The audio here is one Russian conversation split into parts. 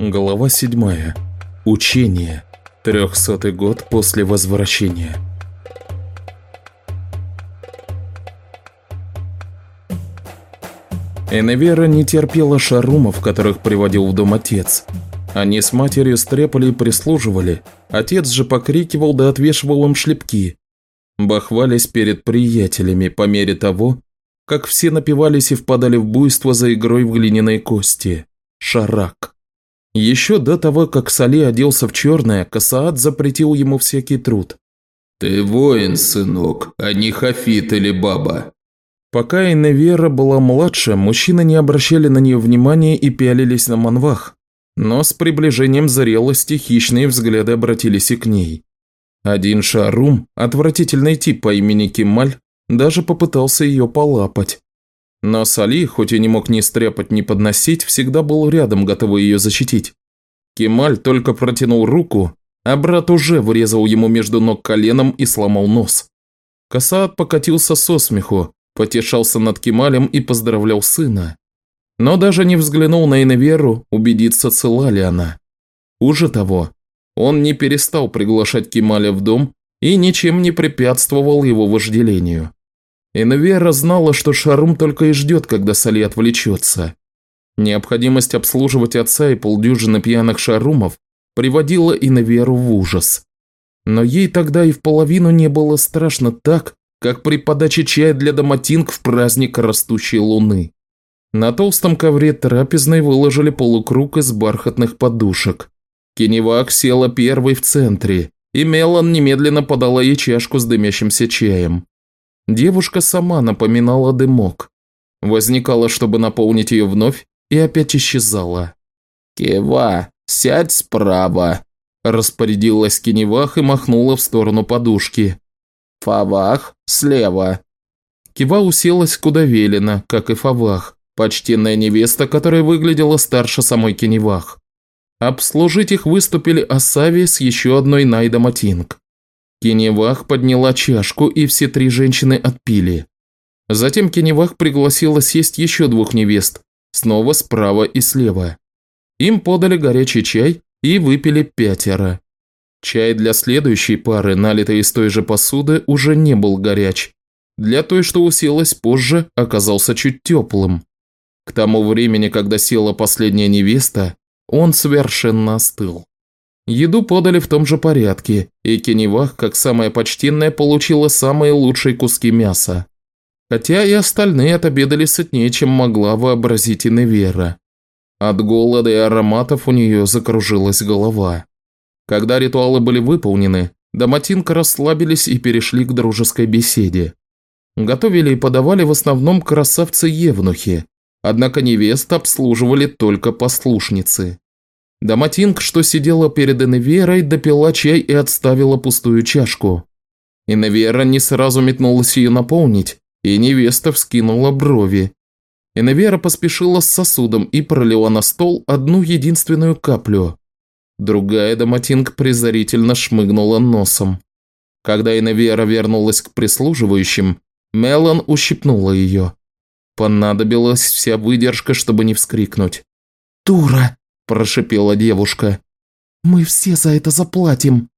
Глава 7. Учение. Трехсотый год после возвращения. Эневера не терпела шарумов, которых приводил в дом отец. Они с матерью стрепали и прислуживали, отец же покрикивал да отвешивал им шлепки. Бахвались перед приятелями по мере того, как все напивались и впадали в буйство за игрой в глиняные кости. Шарак. Еще до того, как Сали оделся в черное, Касаат запретил ему всякий труд. «Ты воин, сынок, а не хафит или баба». Пока Иневера была младше, мужчины не обращали на нее внимания и пялились на манвах. Но с приближением зрелости хищные взгляды обратились и к ней. Один шарум, отвратительный тип по имени Кемаль, даже попытался ее полапать. Но Сали, хоть и не мог ни стряпать, ни подносить, всегда был рядом, готовый ее защитить. Кемаль только протянул руку, а брат уже врезал ему между ног коленом и сломал нос. Касаат покатился со смеху, потешался над Кемалем и поздравлял сына. Но даже не взглянул на Иневеру, убедиться, цела ли она. Хуже того, он не перестал приглашать Кемаля в дом и ничем не препятствовал его вожделению. Инвера знала, что Шарум только и ждет, когда Сали отвлечется. Необходимость обслуживать отца и полдюжины пьяных Шарумов приводила Инверу в ужас. Но ей тогда и в половину не было страшно так, как при подаче чая для доматинг в праздник растущей луны. На толстом ковре трапезной выложили полукруг из бархатных подушек. Кеневак села первой в центре, и Мелан немедленно подала ей чашку с дымящимся чаем. Девушка сама напоминала дымок. Возникала, чтобы наполнить ее вновь, и опять исчезала. «Кева, сядь справа», – распорядилась Кеневах и махнула в сторону подушки. «Фавах, слева». Кива уселась куда велено, как и Фавах, почтенная невеста, которая выглядела старше самой Кеневах. Обслужить их выступили Асави с еще одной Найда Матинг. Кеневах подняла чашку, и все три женщины отпили. Затем Кеневах пригласила сесть еще двух невест, снова справа и слева. Им подали горячий чай и выпили пятеро. Чай для следующей пары, налитый из той же посуды, уже не был горяч. Для той, что уселась позже, оказался чуть теплым. К тому времени, когда села последняя невеста, он совершенно остыл. Еду подали в том же порядке, и Кеневах, как самая почтенная, получила самые лучшие куски мяса. Хотя и остальные отобедали сытнее, чем могла вообразить Иневера. От голода и ароматов у нее закружилась голова. Когда ритуалы были выполнены, Доматинка расслабились и перешли к дружеской беседе. Готовили и подавали в основном красавцы-евнухи, однако невест обслуживали только послушницы. Даматинг, что сидела перед Эневерой, допила чай и отставила пустую чашку. Иневера не сразу метнулась ее наполнить, и невеста вскинула брови. Иневера поспешила с сосудом и пролила на стол одну единственную каплю. Другая Даматинг презрительно шмыгнула носом. Когда Иневера вернулась к прислуживающим, Мелан ущипнула ее. Понадобилась вся выдержка, чтобы не вскрикнуть. «Дура!» Прошипела девушка. «Мы все за это заплатим.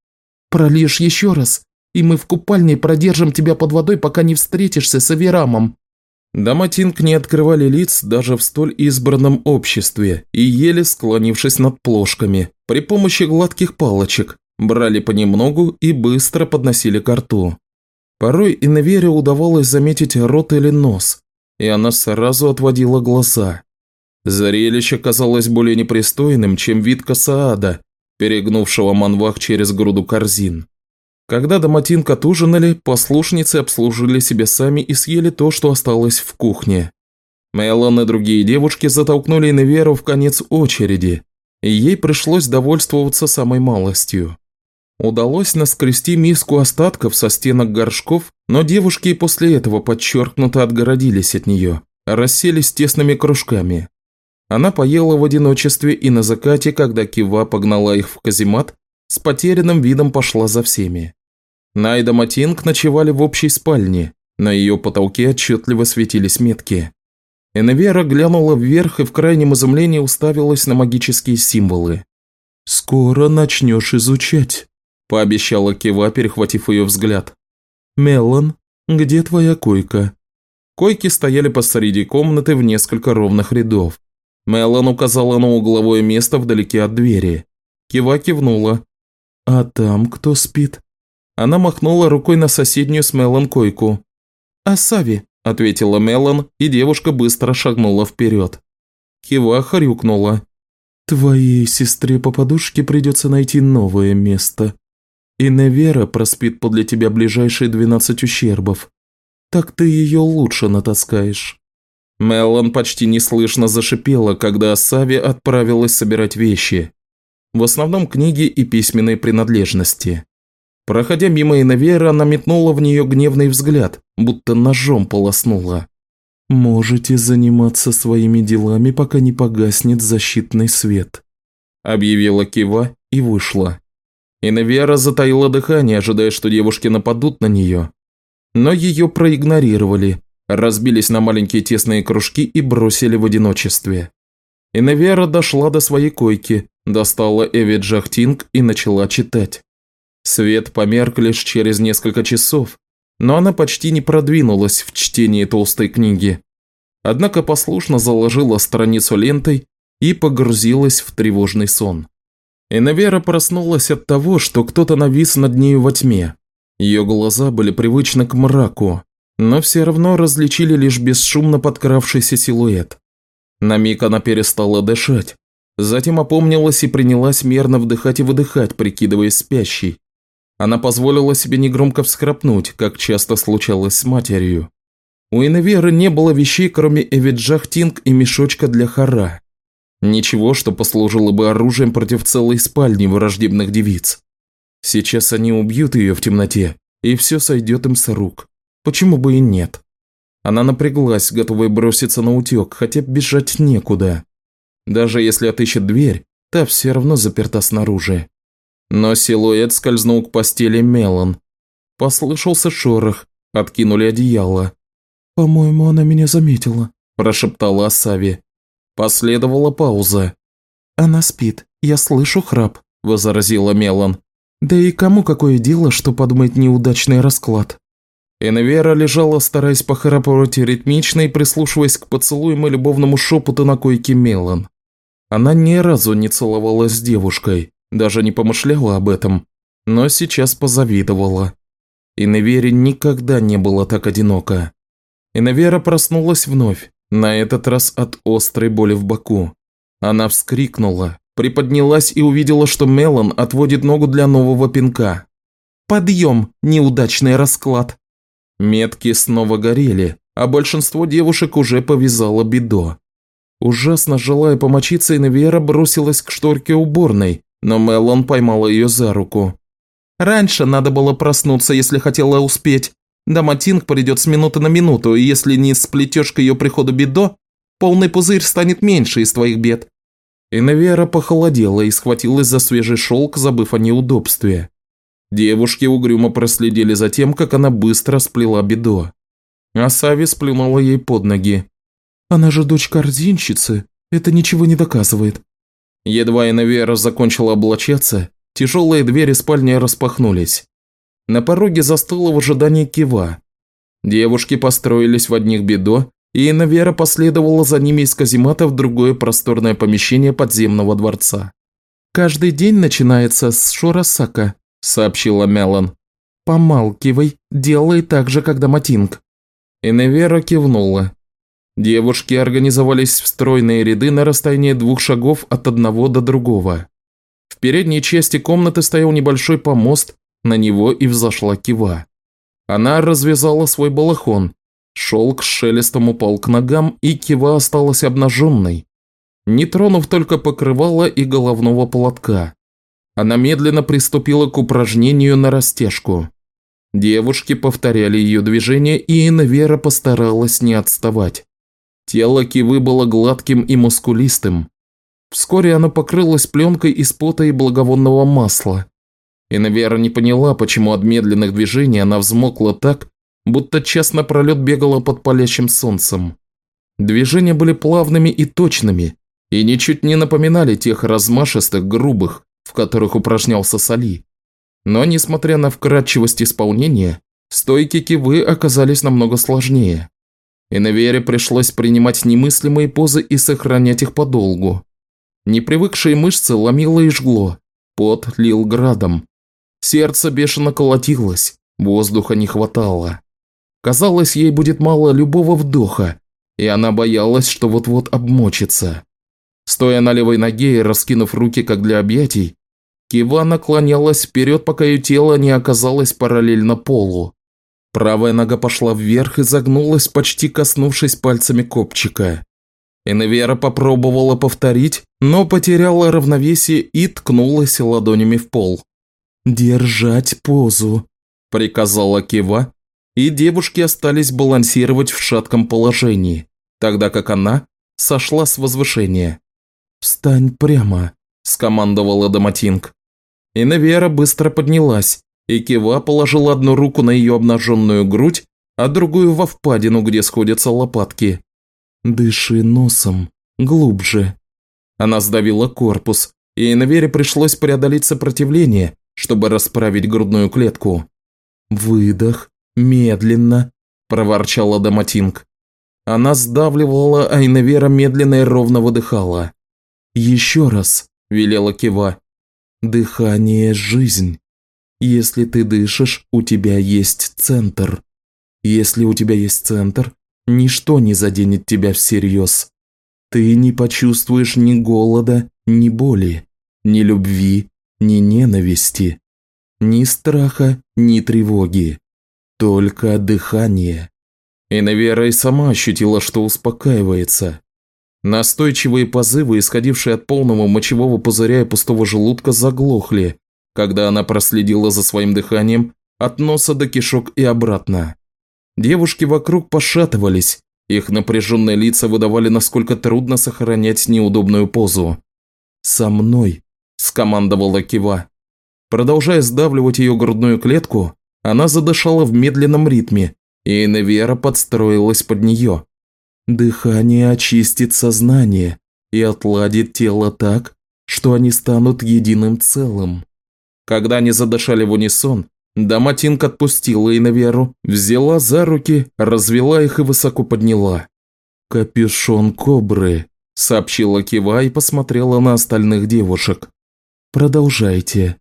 Прольешь еще раз, и мы в купальне продержим тебя под водой, пока не встретишься с Аверамом». Даматинг не открывали лиц даже в столь избранном обществе и еле склонившись над плошками, при помощи гладких палочек, брали понемногу и быстро подносили к рту. Порой Иневере удавалось заметить рот или нос, и она сразу отводила глаза. Зрелище казалось более непристойным, чем вид Касаада, перегнувшего манвах через груду корзин. Когда Доматинк отужинали, послушницы обслужили себя сами и съели то, что осталось в кухне. Мелон и другие девушки затолкнули Неверу в конец очереди, и ей пришлось довольствоваться самой малостью. Удалось наскрести миску остатков со стенок горшков, но девушки и после этого подчеркнуто отгородились от нее, расселись тесными кружками. Она поела в одиночестве и на закате, когда Кива погнала их в каземат, с потерянным видом пошла за всеми. Найда Матинг ночевали в общей спальне, на ее потолке отчетливо светились метки. Эневера глянула вверх и в крайнем изумлении уставилась на магические символы. «Скоро начнешь изучать», – пообещала Кива, перехватив ее взгляд. «Мелан, где твоя койка?» Койки стояли посреди комнаты в несколько ровных рядов. Мелан указала на угловое место вдалеке от двери. Кива кивнула. «А там кто спит?» Она махнула рукой на соседнюю с Мелан койку. «Асави», – ответила Мелан, и девушка быстро шагнула вперед. Кива хрюкнула. «Твоей сестре по подушке придется найти новое место. И Невера проспит подле тебя ближайшие двенадцать ущербов. Так ты ее лучше натаскаешь». Мелан почти неслышно зашипела, когда Асави отправилась собирать вещи. В основном книги и письменные принадлежности. Проходя мимо Инавера, она метнула в нее гневный взгляд, будто ножом полоснула. «Можете заниматься своими делами, пока не погаснет защитный свет», – объявила Кива и вышла. Инавера затаила дыхание, ожидая, что девушки нападут на нее. Но ее проигнорировали, разбились на маленькие тесные кружки и бросили в одиночестве. Инавера дошла до своей койки, достала Эви Джахтинг и начала читать. Свет померк лишь через несколько часов, но она почти не продвинулась в чтении толстой книги. Однако послушно заложила страницу лентой и погрузилась в тревожный сон. Инавера проснулась от того, что кто-то навис над нею во тьме. Ее глаза были привычны к мраку, но все равно различили лишь бесшумно подкравшийся силуэт. На миг она перестала дышать, затем опомнилась и принялась мерно вдыхать и выдыхать, прикидываясь спящей. Она позволила себе негромко всхрапнуть, как часто случалось с матерью. У Иневеры не было вещей, кроме эвиджахтинг и мешочка для хара. Ничего, что послужило бы оружием против целой спальни враждебных девиц. Сейчас они убьют ее в темноте, и все сойдет им с рук. Почему бы и нет? Она напряглась, готовая броситься на утек, хотя бежать некуда. Даже если отыщет дверь, та все равно заперта снаружи. Но силуэт скользнул к постели Мелан. Послышался шорох, откинули одеяло. «По-моему, она меня заметила», – прошептала Асави. Последовала пауза. «Она спит, я слышу храп», – возразила Мелан. «Да и кому какое дело, что подумает неудачный расклад?» Энвера лежала, стараясь похрапывать ритмично и прислушиваясь к поцелуям и любовному шепоту на койке Мелан. Она ни разу не целовалась с девушкой, даже не помышляла об этом, но сейчас позавидовала. Иневере никогда не было так одиноко. Иневера проснулась вновь, на этот раз от острой боли в боку. Она вскрикнула, приподнялась и увидела, что Мелан отводит ногу для нового пинка. «Подъем! Неудачный расклад!» Метки снова горели, а большинство девушек уже повязало бедо. Ужасно желая помочиться, Иневера бросилась к шторке уборной, но Мелон поймала ее за руку. «Раньше надо было проснуться, если хотела успеть. Даматинг придет с минуты на минуту, и если не сплетешь к ее приходу бедо, полный пузырь станет меньше из твоих бед». Инавера похолодела и схватилась за свежий шелк, забыв о неудобстве. Девушки угрюмо проследили за тем, как она быстро сплела бедо. А Сави сплюнула ей под ноги. «Она же дочь корзинщицы, это ничего не доказывает». Едва Инавера закончила облачаться, тяжелые двери спальни распахнулись. На пороге застыла в ожидании кива. Девушки построились в одних бедо, и Инавера последовала за ними из каземата в другое просторное помещение подземного дворца. «Каждый день начинается с Шурасака», – сообщила Мелан. «Помалкивай, делай так же, когда Матинг». Инавера кивнула. Девушки организовались в стройные ряды на расстоянии двух шагов от одного до другого. В передней части комнаты стоял небольшой помост, на него и взошла кива. Она развязала свой балахон, шелк с шелестом упал к ногам, и кива осталась обнаженной, не тронув только покрывала и головного платка. Она медленно приступила к упражнению на растяжку. Девушки повторяли ее движения, и Инвера постаралась не отставать. Тело Кивы было гладким и мускулистым. Вскоре оно покрылось пленкой из пота и благовонного масла. Инвера не поняла, почему от медленных движений она взмокла так, будто час напролет бегала под палящим солнцем. Движения были плавными и точными, и ничуть не напоминали тех размашистых, грубых, в которых упражнялся Сали. Но, несмотря на вкрадчивость исполнения, стойки кивы оказались намного сложнее. И на Вере пришлось принимать немыслимые позы и сохранять их подолгу. Непривыкшие мышцы ломило и жгло, пот лил градом. Сердце бешено колотилось, воздуха не хватало. Казалось, ей будет мало любого вдоха, и она боялась, что вот-вот обмочится. Стоя на левой ноге и раскинув руки, как для объятий, Кива наклонялась вперед, пока ее тело не оказалось параллельно полу. Правая нога пошла вверх и загнулась, почти коснувшись пальцами копчика. Инвера попробовала повторить, но потеряла равновесие и ткнулась ладонями в пол. «Держать позу», – приказала Кива, и девушки остались балансировать в шатком положении, тогда как она сошла с возвышения. «Встань прямо», – скомандовала Доматинг. Инвера быстро поднялась, и Кива положил одну руку на ее обнаженную грудь, а другую во впадину, где сходятся лопатки. «Дыши носом, глубже». Она сдавила корпус, и Инвере пришлось преодолеть сопротивление, чтобы расправить грудную клетку. «Выдох, медленно», – проворчала Даматинг. Она сдавливала, а Инвера медленно и ровно выдыхала. «Еще раз», – велела Кива. «Дыхание – жизнь». Если ты дышишь, у тебя есть центр. Если у тебя есть центр, ничто не заденет тебя всерьез. Ты не почувствуешь ни голода, ни боли, ни любви, ни ненависти, ни страха, ни тревоги. Только дыхание. И и сама ощутила, что успокаивается. Настойчивые позывы, исходившие от полного мочевого пузыря и пустого желудка, заглохли, когда она проследила за своим дыханием от носа до кишок и обратно. Девушки вокруг пошатывались, их напряженные лица выдавали, насколько трудно сохранять неудобную позу. «Со мной», – скомандовала Кива. Продолжая сдавливать ее грудную клетку, она задышала в медленном ритме, и Невера подстроилась под нее. Дыхание очистит сознание и отладит тело так, что они станут единым целым. Когда они задышали в унисон, Даматинг отпустила Иноверу, взяла за руки, развела их и высоко подняла. «Капюшон кобры», – сообщила Кива и посмотрела на остальных девушек. «Продолжайте».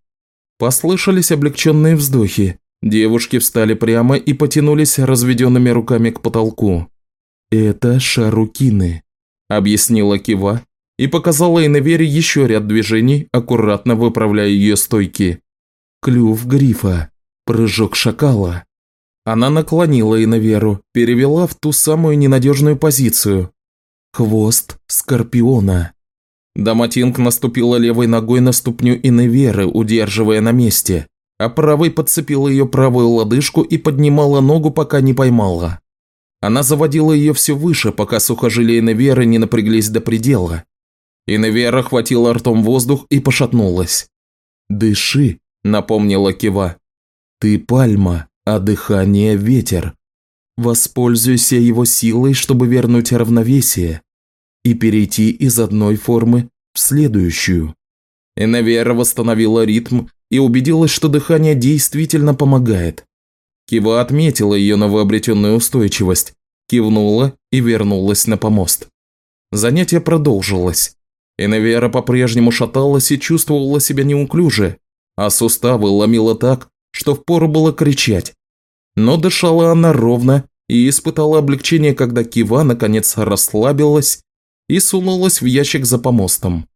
Послышались облегченные вздохи. Девушки встали прямо и потянулись разведенными руками к потолку. «Это шарукины», – объяснила Кива и показала Иновере еще ряд движений, аккуратно выправляя ее стойки. Клюв грифа, прыжок шакала. Она наклонила Иноверу, перевела в ту самую ненадежную позицию. Хвост скорпиона. Даматинг наступила левой ногой на ступню Иневеры, удерживая на месте, а правой подцепила ее правую лодыжку и поднимала ногу, пока не поймала. Она заводила ее все выше, пока сухожилия Иневеры не напряглись до предела. Иневера хватила ртом воздух и пошатнулась. «Дыши», – напомнила Кива. «Ты пальма, а дыхание – ветер. Воспользуйся его силой, чтобы вернуть равновесие и перейти из одной формы в следующую». Иневера восстановила ритм и убедилась, что дыхание действительно помогает. Кива отметила ее новообретенную устойчивость, кивнула и вернулась на помост. Занятие продолжилось. Иневера по-прежнему шаталась и чувствовала себя неуклюже, а суставы ломила так, что впору было кричать. Но дышала она ровно и испытала облегчение, когда Кива наконец расслабилась и сунулась в ящик за помостом.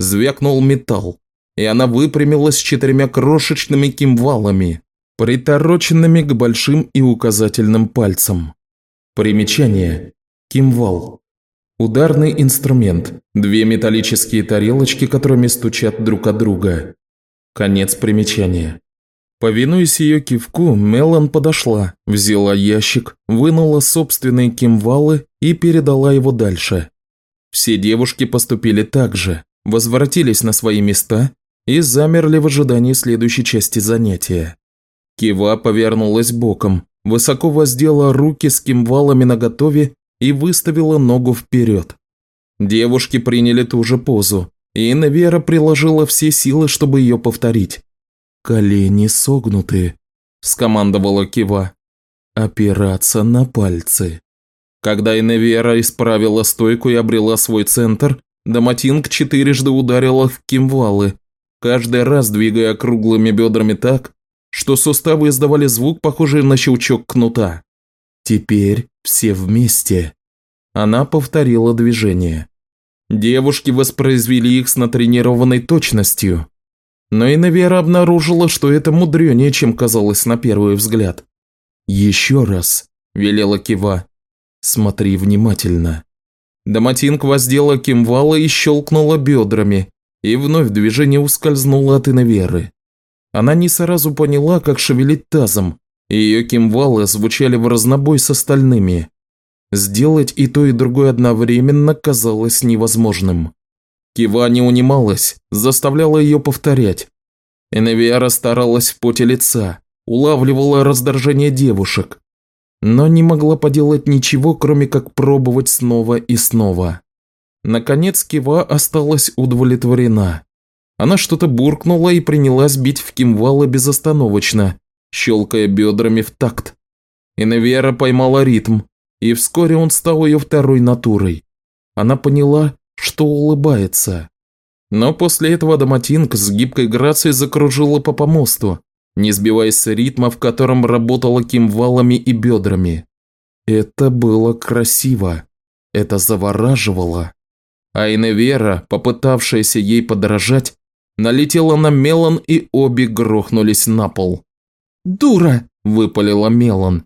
Звякнул металл, и она выпрямилась четырьмя крошечными кимвалами, притороченными к большим и указательным пальцам. Примечание. Кимвал Ударный инструмент. Две металлические тарелочки, которыми стучат друг от друга. Конец примечания. Повинуясь ее кивку, Мелан подошла, взяла ящик, вынула собственные кимвалы и передала его дальше. Все девушки поступили так же, возвратились на свои места и замерли в ожидании следующей части занятия. Кива повернулась боком, высоко воздела руки с кимвалами наготове и выставила ногу вперед. Девушки приняли ту же позу, и Инна приложила все силы, чтобы ее повторить. «Колени согнуты», – скомандовала Кива. «Опираться на пальцы». Когда Иневера исправила стойку и обрела свой центр, Даматинг четырежды ударила в кимвалы, каждый раз двигая круглыми бедрами так, что суставы издавали звук, похожий на щелчок кнута. «Теперь все вместе». Она повторила движение. Девушки воспроизвели их с натренированной точностью. Но и Навера обнаружила, что это мудренее, чем казалось на первый взгляд. «Еще раз», – велела Кива. «Смотри внимательно». Даматинг воздела кимвала и щелкнула бедрами, и вновь движение ускользнуло от Инаверы. Она не сразу поняла, как шевелить тазом, ее кимвалы звучали в разнобой с остальными. Сделать и то, и другое одновременно казалось невозможным. Кива не унималась, заставляла ее повторять. Эневиара старалась в поте лица, улавливала раздражение девушек, но не могла поделать ничего, кроме как пробовать снова и снова. Наконец Кива осталась удовлетворена. Она что-то буркнула и принялась бить в кимвалы безостановочно, щелкая бедрами в такт. Иневера поймала ритм, и вскоре он стал ее второй натурой. Она поняла, что улыбается. Но после этого Даматинг с гибкой грацией закружила по помосту, не сбиваясь с ритма, в котором работала кимвалами и бедрами. Это было красиво. Это завораживало. А Иневера, попытавшаяся ей подражать, налетела на Мелан и обе грохнулись на пол. «Дура!» – выпалила Мелан.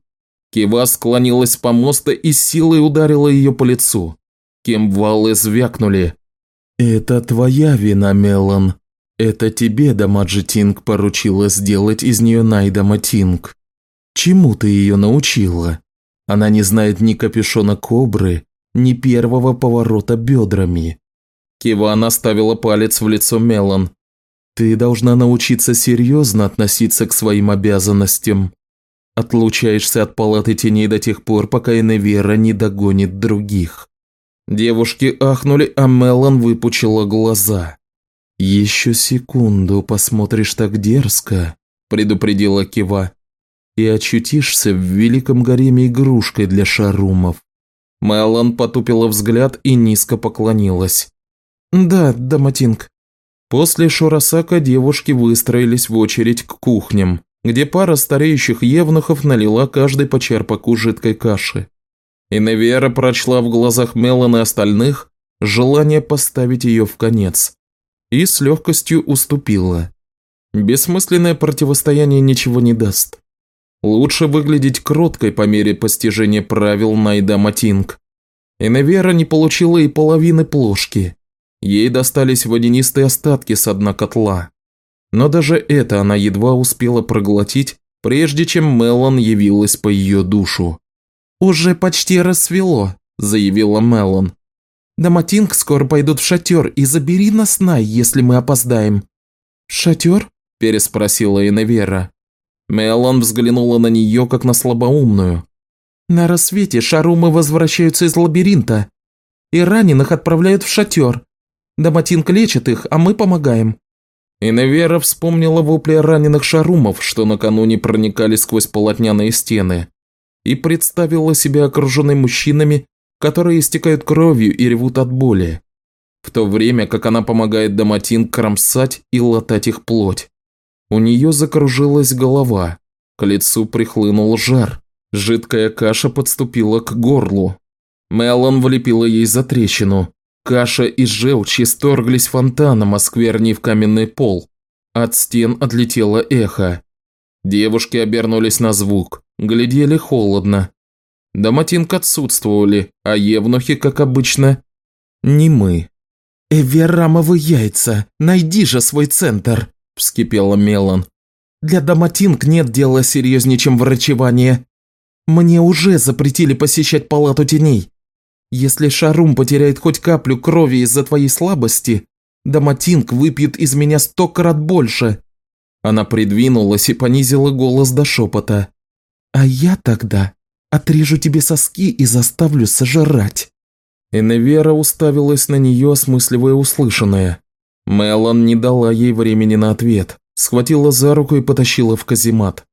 Кива склонилась с помоста и силой ударила ее по лицу. Кимвалы звякнули. «Это твоя вина, Мелан. Это тебе Дамаджи Тинг поручила сделать из нее Найдама Тинг. Чему ты ее научила? Она не знает ни капюшона кобры, ни первого поворота бедрами». Кива наставила палец в лицо Мелан. «Ты должна научиться серьезно относиться к своим обязанностям. Отлучаешься от палаты теней до тех пор, пока Эневера не догонит других. Девушки ахнули, а Мелан выпучила глаза. «Еще секунду посмотришь так дерзко», – предупредила Кива, «и очутишься в великом гареме игрушкой для шарумов». Мелан потупила взгляд и низко поклонилась. «Да, Даматинг». После Шурасака девушки выстроились в очередь к кухням где пара стареющих евнухов налила каждый по черпаку жидкой каши. И Невера прочла в глазах Мелан и остальных желание поставить ее в конец. И с легкостью уступила. Бессмысленное противостояние ничего не даст. Лучше выглядеть кроткой по мере постижения правил Найда Матинг. Невера не получила и половины плошки. Ей достались водянистые остатки с дна котла. Но даже это она едва успела проглотить, прежде чем Мелон явилась по ее душу. «Уже почти рассвело», – заявила Мелон. «Даматинг скоро пойдут в шатер, и забери нас, Най, если мы опоздаем». «Шатер?» – переспросила Иневера. Мелон взглянула на нее, как на слабоумную. «На рассвете шарумы возвращаются из лабиринта, и раненых отправляют в шатер. Даматинг лечит их, а мы помогаем. Иневера вспомнила вопли раненых шарумов, что накануне проникали сквозь полотняные стены, и представила себя окруженной мужчинами, которые истекают кровью и ревут от боли, в то время как она помогает Даматин кромсать и латать их плоть. У нее закружилась голова, к лицу прихлынул жар, жидкая каша подступила к горлу. Мелон влепила ей за трещину, Каша и желчь исторглись фонтаном, осквернив каменный пол. От стен отлетело эхо. Девушки обернулись на звук, глядели холодно. Доматинг отсутствовали, а евнухи, как обычно, не мы. «Эверамовы яйца, найди же свой центр!» – вскипела Мелан. «Для Доматинг нет дела серьезнее, чем врачевание. Мне уже запретили посещать палату теней. Если Шарум потеряет хоть каплю крови из-за твоей слабости, Даматинг выпьет из меня сто крат больше». Она придвинулась и понизила голос до шепота. «А я тогда Отрежу тебе соски и заставлю сожрать». Эневера уставилась на нее, осмысливая услышанное. Мелан не дала ей времени на ответ, схватила за руку и потащила в каземат.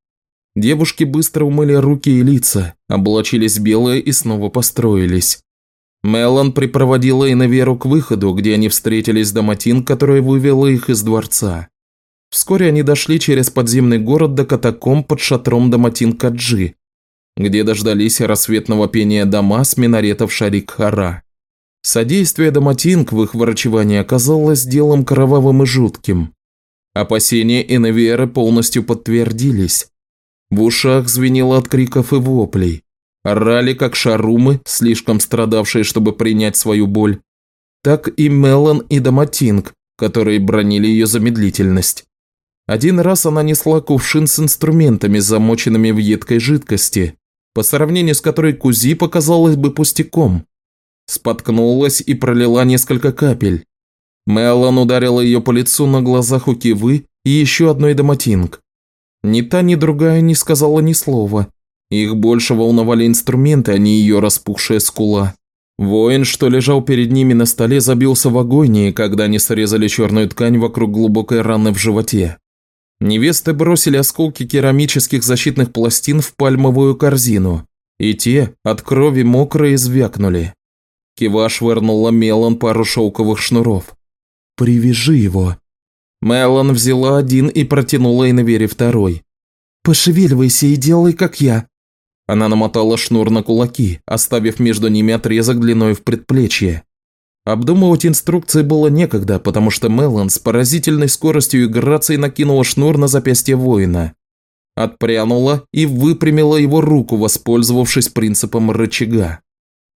Девушки быстро умыли руки и лица, облачились белые и снова построились. Мелан припроводила Иневеру к выходу, где они встретились с Доматин, которая вывела их из дворца. Вскоре они дошли через подземный город до катакомб под шатром Доматин Каджи, где дождались рассветного пения дома с минаретов Шарик-Хара. Содействие Доматинг в их врачевании оказалось делом кровавым и жутким. Опасения Иневеры полностью подтвердились. В ушах звенело от криков и воплей. Орали, как шарумы, слишком страдавшие, чтобы принять свою боль. Так и Мелан и Доматинг, которые бронили ее за медлительность. Один раз она несла кувшин с инструментами, замоченными в едкой жидкости, по сравнению с которой Кузи показалось бы пустяком. Споткнулась и пролила несколько капель. Мелан ударила ее по лицу на глазах у Кивы и еще одной Доматинг. Ни та, ни другая не сказала ни слова. Их больше волновали инструменты, а не ее распухшая скула. Воин, что лежал перед ними на столе, забился в агонии, когда они срезали черную ткань вокруг глубокой раны в животе. Невесты бросили осколки керамических защитных пластин в пальмовую корзину, и те от крови мокрые звякнули. Кива швырнула Мелан пару шелковых шнуров. «Привяжи его». Мелан взяла один и протянула Инвере второй. «Пошевеливайся и делай, как я». Она намотала шнур на кулаки, оставив между ними отрезок длиной в предплечье. Обдумывать инструкции было некогда, потому что Мелан с поразительной скоростью и грацией накинула шнур на запястье воина. Отпрянула и выпрямила его руку, воспользовавшись принципом рычага.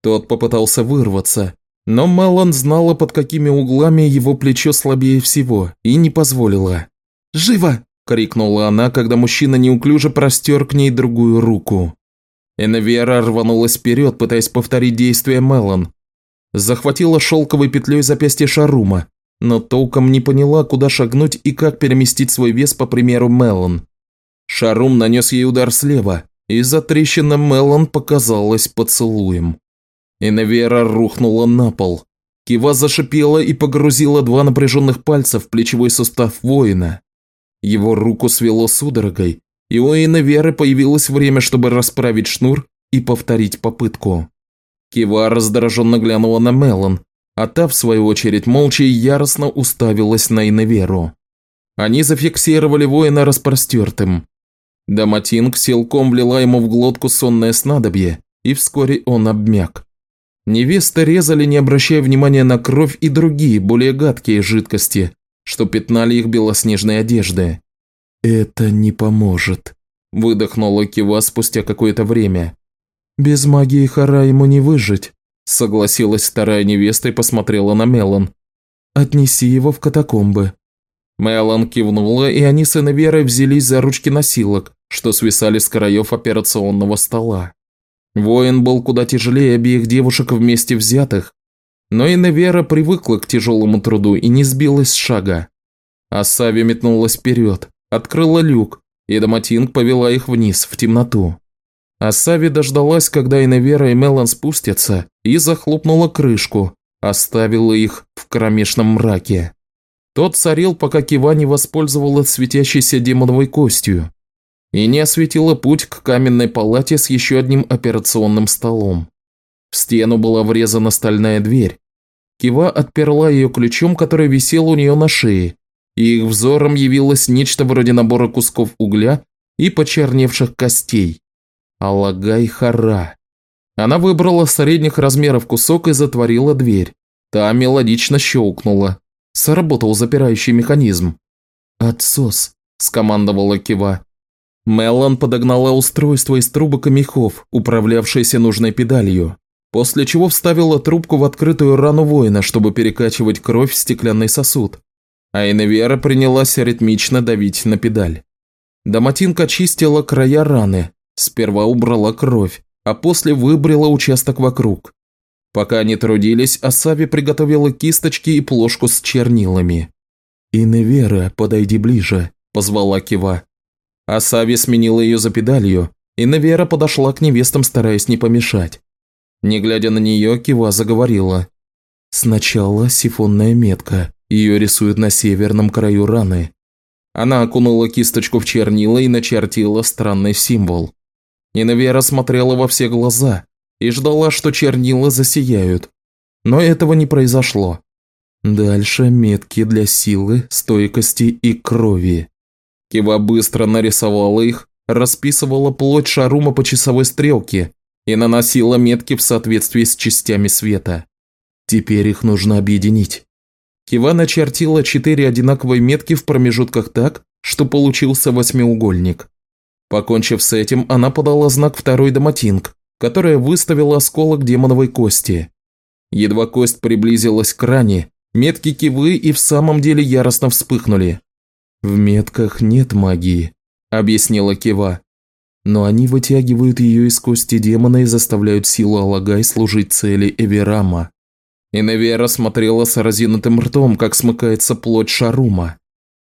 Тот попытался вырваться, но Мелан знала, под какими углами его плечо слабее всего, и не позволила. «Живо!» – крикнула она, когда мужчина неуклюже простер к ней другую руку. Энвера рванулась вперед, пытаясь повторить действия Мелан, захватила шелковой петлей запястье Шарума, но толком не поняла, куда шагнуть и как переместить свой вес по примеру Мелон. Шарум нанес ей удар слева, и затрещина Мелон показалась поцелуем. Иневера рухнула на пол. Кива зашипела и погрузила два напряженных пальца в плечевой сустав воина. Его руку свело судорогой, и у Иневеры появилось время, чтобы расправить шнур и повторить попытку. Кива раздраженно глянула на Мелон, а та, в свою очередь, молча и яростно уставилась на Иневеру. Они зафиксировали воина распростертым. Даматинг силком влила ему в глотку сонное снадобье, и вскоре он обмяк. Невесты резали, не обращая внимания на кровь и другие, более гадкие жидкости, что пятнали их белоснежные одежды. «Это не поможет», – выдохнула Кива спустя какое-то время. «Без магии Хара ему не выжить», – согласилась вторая невеста и посмотрела на Мелан. «Отнеси его в катакомбы». Мелан кивнула, и они с Иневерой взялись за ручки носилок, что свисали с краев операционного стола. Воин был куда тяжелее обеих девушек вместе взятых, но Иневера привыкла к тяжелому труду и не сбилась с шага. Асави метнулась вперед, открыла люк, и Даматинг повела их вниз, в темноту. А Сави дождалась, когда Иневера и Мелан спустятся, и захлопнула крышку, оставила их в кромешном мраке. Тот царил, пока Кива не воспользовалась светящейся демоновой костью и не осветила путь к каменной палате с еще одним операционным столом. В стену была врезана стальная дверь. Кива отперла ее ключом, который висел у нее на шее, и их взором явилось нечто вроде набора кусков угля и почерневших костей. Алагай-Хара. Она выбрала средних размеров кусок и затворила дверь. Та мелодично щелкнула. Сработал запирающий механизм. «Отсос», – скомандовала Кива. Мелан подогнала устройство из трубок и мехов, управлявшееся нужной педалью, после чего вставила трубку в открытую рану воина, чтобы перекачивать кровь в стеклянный сосуд. А Иневера принялась ритмично давить на педаль. Доматинка очистила края раны, Сперва убрала кровь, а после выбрила участок вокруг. Пока они трудились, Асави приготовила кисточки и плошку с чернилами. «Иневера, подойди ближе», – позвала Кива. Асави сменила ее за педалью, И Навера подошла к невестам, стараясь не помешать. Не глядя на нее, Кива заговорила. Сначала сифонная метка. Ее рисуют на северном краю раны. Она окунула кисточку в чернила и начертила странный символ. Инавера смотрела во все глаза и ждала, что чернила засияют. Но этого не произошло. Дальше метки для силы, стойкости и крови. Кива быстро нарисовала их, расписывала плоть шарума по часовой стрелке и наносила метки в соответствии с частями света. Теперь их нужно объединить. Кива начертила четыре одинаковые метки в промежутках так, что получился восьмиугольник. Покончив с этим, она подала знак второй доматинг, которая выставила осколок демоновой кости. Едва кость приблизилась к ране, метки кивы и в самом деле яростно вспыхнули. «В метках нет магии», – объяснила Кива. «Но они вытягивают ее из кости демона и заставляют силу Алагай служить цели Эверама». Иневера смотрела с разинутым ртом, как смыкается плоть Шарума.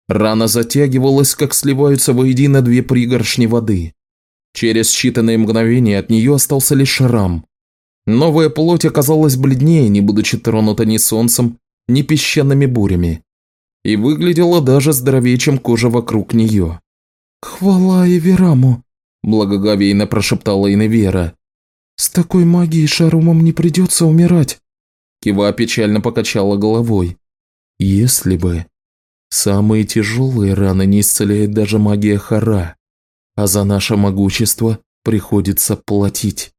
Рана затягивалась, как сливаются воедино две пригоршни воды. Через считанные мгновения от нее остался лишь шрам. Новая плоть оказалась бледнее, не будучи тронута ни солнцем, ни песчаными бурями. И выглядела даже здоровее, чем кожа вокруг нее. «Хвала Эвераму!» – благоговейно прошептала Иневера. «С такой магией Шарумом не придется умирать!» Кива печально покачала головой. «Если бы...» Самые тяжелые раны не исцеляет даже магия Хара, а за наше могущество приходится платить.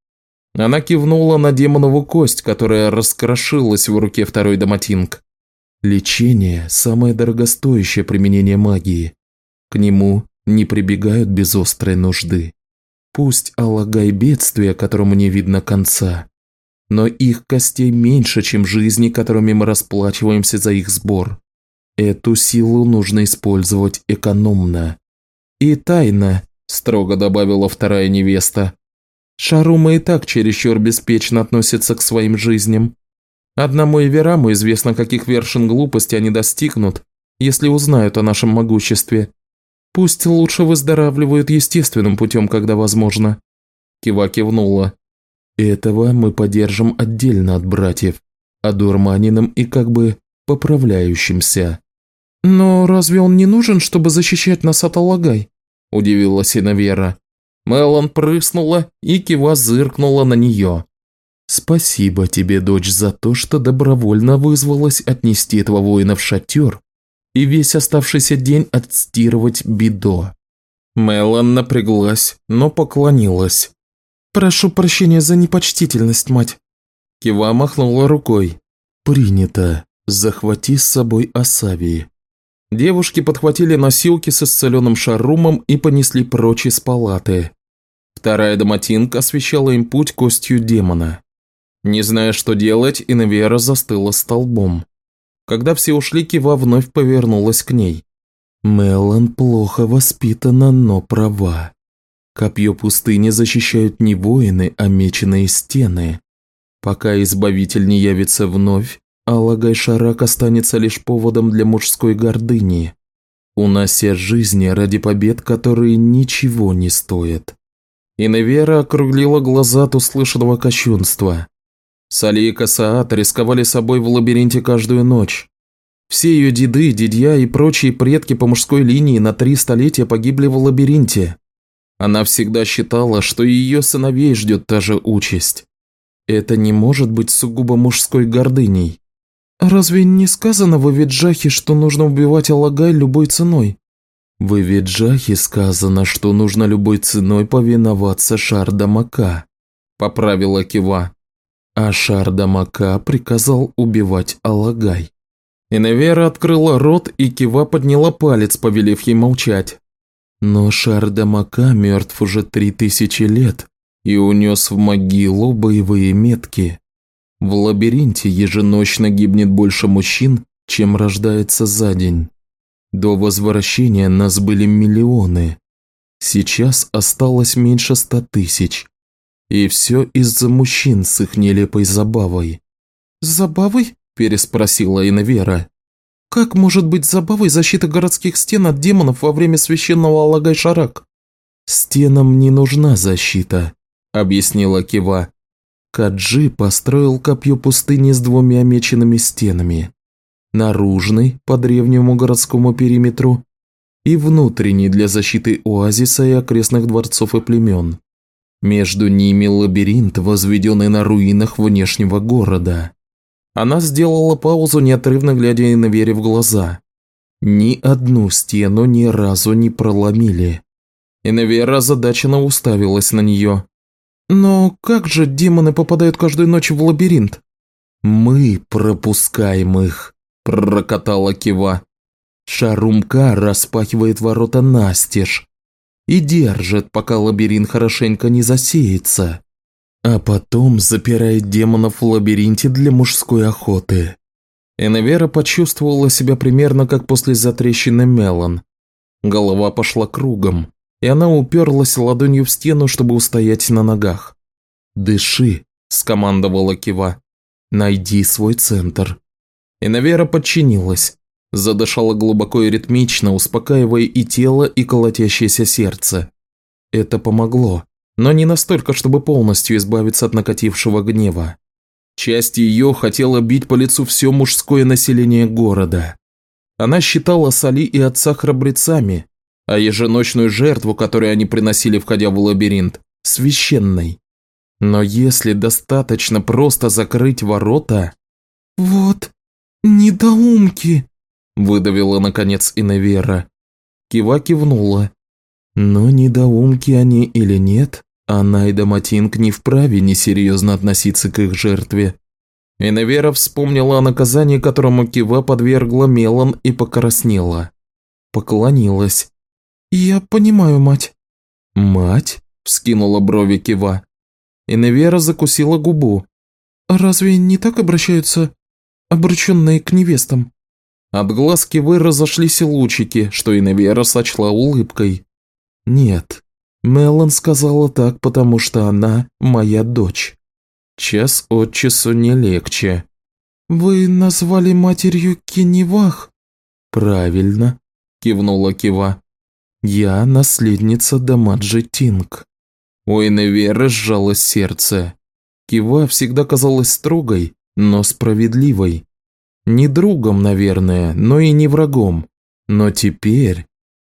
Она кивнула на демонову кость, которая раскрошилась в руке второй доматинг. Лечение – самое дорогостоящее применение магии. К нему не прибегают без острой нужды. Пусть Аллагай бедствие, которому не видно конца, но их костей меньше, чем жизни, которыми мы расплачиваемся за их сбор. Эту силу нужно использовать экономно. И тайно, строго добавила вторая невеста. Шарума и так чересчур беспечно относится к своим жизням. Одному Эвераму известно, каких вершин глупости они достигнут, если узнают о нашем могуществе. Пусть лучше выздоравливают естественным путем, когда возможно. Кива кивнула. Этого мы поддержим отдельно от братьев, одурманенным и как бы поправляющимся. «Но разве он не нужен, чтобы защищать нас от Алагай?» – удивилась Инавера. Мелан прыснула и Кива зыркнула на нее. «Спасибо тебе, дочь, за то, что добровольно вызвалась отнести этого воина в шатер и весь оставшийся день отстирывать бедо». Мелан напряглась, но поклонилась. «Прошу прощения за непочтительность, мать». Кива махнула рукой. «Принято. Захвати с собой Асавии. Девушки подхватили носилки с исцеленным шарумом и понесли прочь из палаты. Вторая доматинка освещала им путь костью демона. Не зная, что делать, Инвера застыла столбом. Когда все ушли, Кива вновь повернулась к ней. Мелан плохо воспитана, но права. Копье пустыни защищают не воины, а меченые стены. Пока Избавитель не явится вновь, Алагай Шарак останется лишь поводом для мужской гордыни, унося жизни ради побед, которые ничего не стоят. Иневера округлила глаза от услышанного кощунства. Сали и Касаат рисковали собой в лабиринте каждую ночь. Все ее деды, дедья и прочие предки по мужской линии на три столетия погибли в лабиринте. Она всегда считала, что ее сыновей ждет та же участь. Это не может быть сугубо мужской гордыней. «Разве не сказано в Эвиджахе, что нужно убивать Алагай любой ценой?» «В Эвиджахе сказано, что нужно любой ценой повиноваться Шардамака», – поправила Кива. А Шардамака приказал убивать Алагай. Иневера открыла рот, и Кива подняла палец, повелев ей молчать. Но Шардамака мертв уже три тысячи лет и унес в могилу боевые метки. В лабиринте еженочно гибнет больше мужчин, чем рождается за день. До возвращения нас были миллионы. Сейчас осталось меньше ста тысяч. И все из-за мужчин с их нелепой забавой. «Забавой?» – переспросила Инвера. «Как может быть забавой защита городских стен от демонов во время священного Алагай-Шарак?» «Стенам не нужна защита», – объяснила Кива. Каджи построил копье пустыни с двумя меченными стенами. Наружный, по древнему городскому периметру, и внутренний для защиты оазиса и окрестных дворцов и племен. Между ними лабиринт, возведенный на руинах внешнего города. Она сделала паузу, неотрывно глядя на Вере в глаза. Ни одну стену ни разу не проломили. И Иневера озадаченно уставилась на нее. «Но как же демоны попадают каждую ночь в лабиринт?» «Мы пропускаем их», – прокатала Кива. Шарумка распахивает ворота настежь и держит, пока лабиринт хорошенько не засеется, а потом запирает демонов в лабиринте для мужской охоты. Эневера почувствовала себя примерно как после затрещины Мелон. Голова пошла кругом, и она уперлась ладонью в стену, чтобы устоять на ногах. «Дыши», – скомандовала Кива. «Найди свой центр». Инавера подчинилась, задышала глубоко и ритмично, успокаивая и тело, и колотящееся сердце. Это помогло, но не настолько, чтобы полностью избавиться от накатившего гнева. Часть ее хотела бить по лицу все мужское население города. Она считала Сали и отца храбрецами, а еженочную жертву, которую они приносили, входя в лабиринт, священной. Но если достаточно просто закрыть ворота... «Вот, недоумки!» – выдавила наконец Иневера. Кива кивнула. Но недоумки они или нет, а Найда Матинг не вправе несерьезно относиться к их жертве. Иневера вспомнила о наказании, которому Кива подвергла Мелан и покраснела. Поклонилась. «Я понимаю, мать». «Мать?» – вскинула брови Кива. Иневера закусила губу. «Разве не так обращаются обрученные к невестам?» От глаз Кивы разошлись лучики, что Иневера сочла улыбкой. «Нет, Мелан сказала так, потому что она моя дочь. Час от часу не легче». «Вы назвали матерью Кеневах?» «Правильно», – кивнула Кива. «Я наследница Дамаджи Тинг». У Иневеры сжалось сердце. Кива всегда казалась строгой, но справедливой. Не другом, наверное, но и не врагом. Но теперь...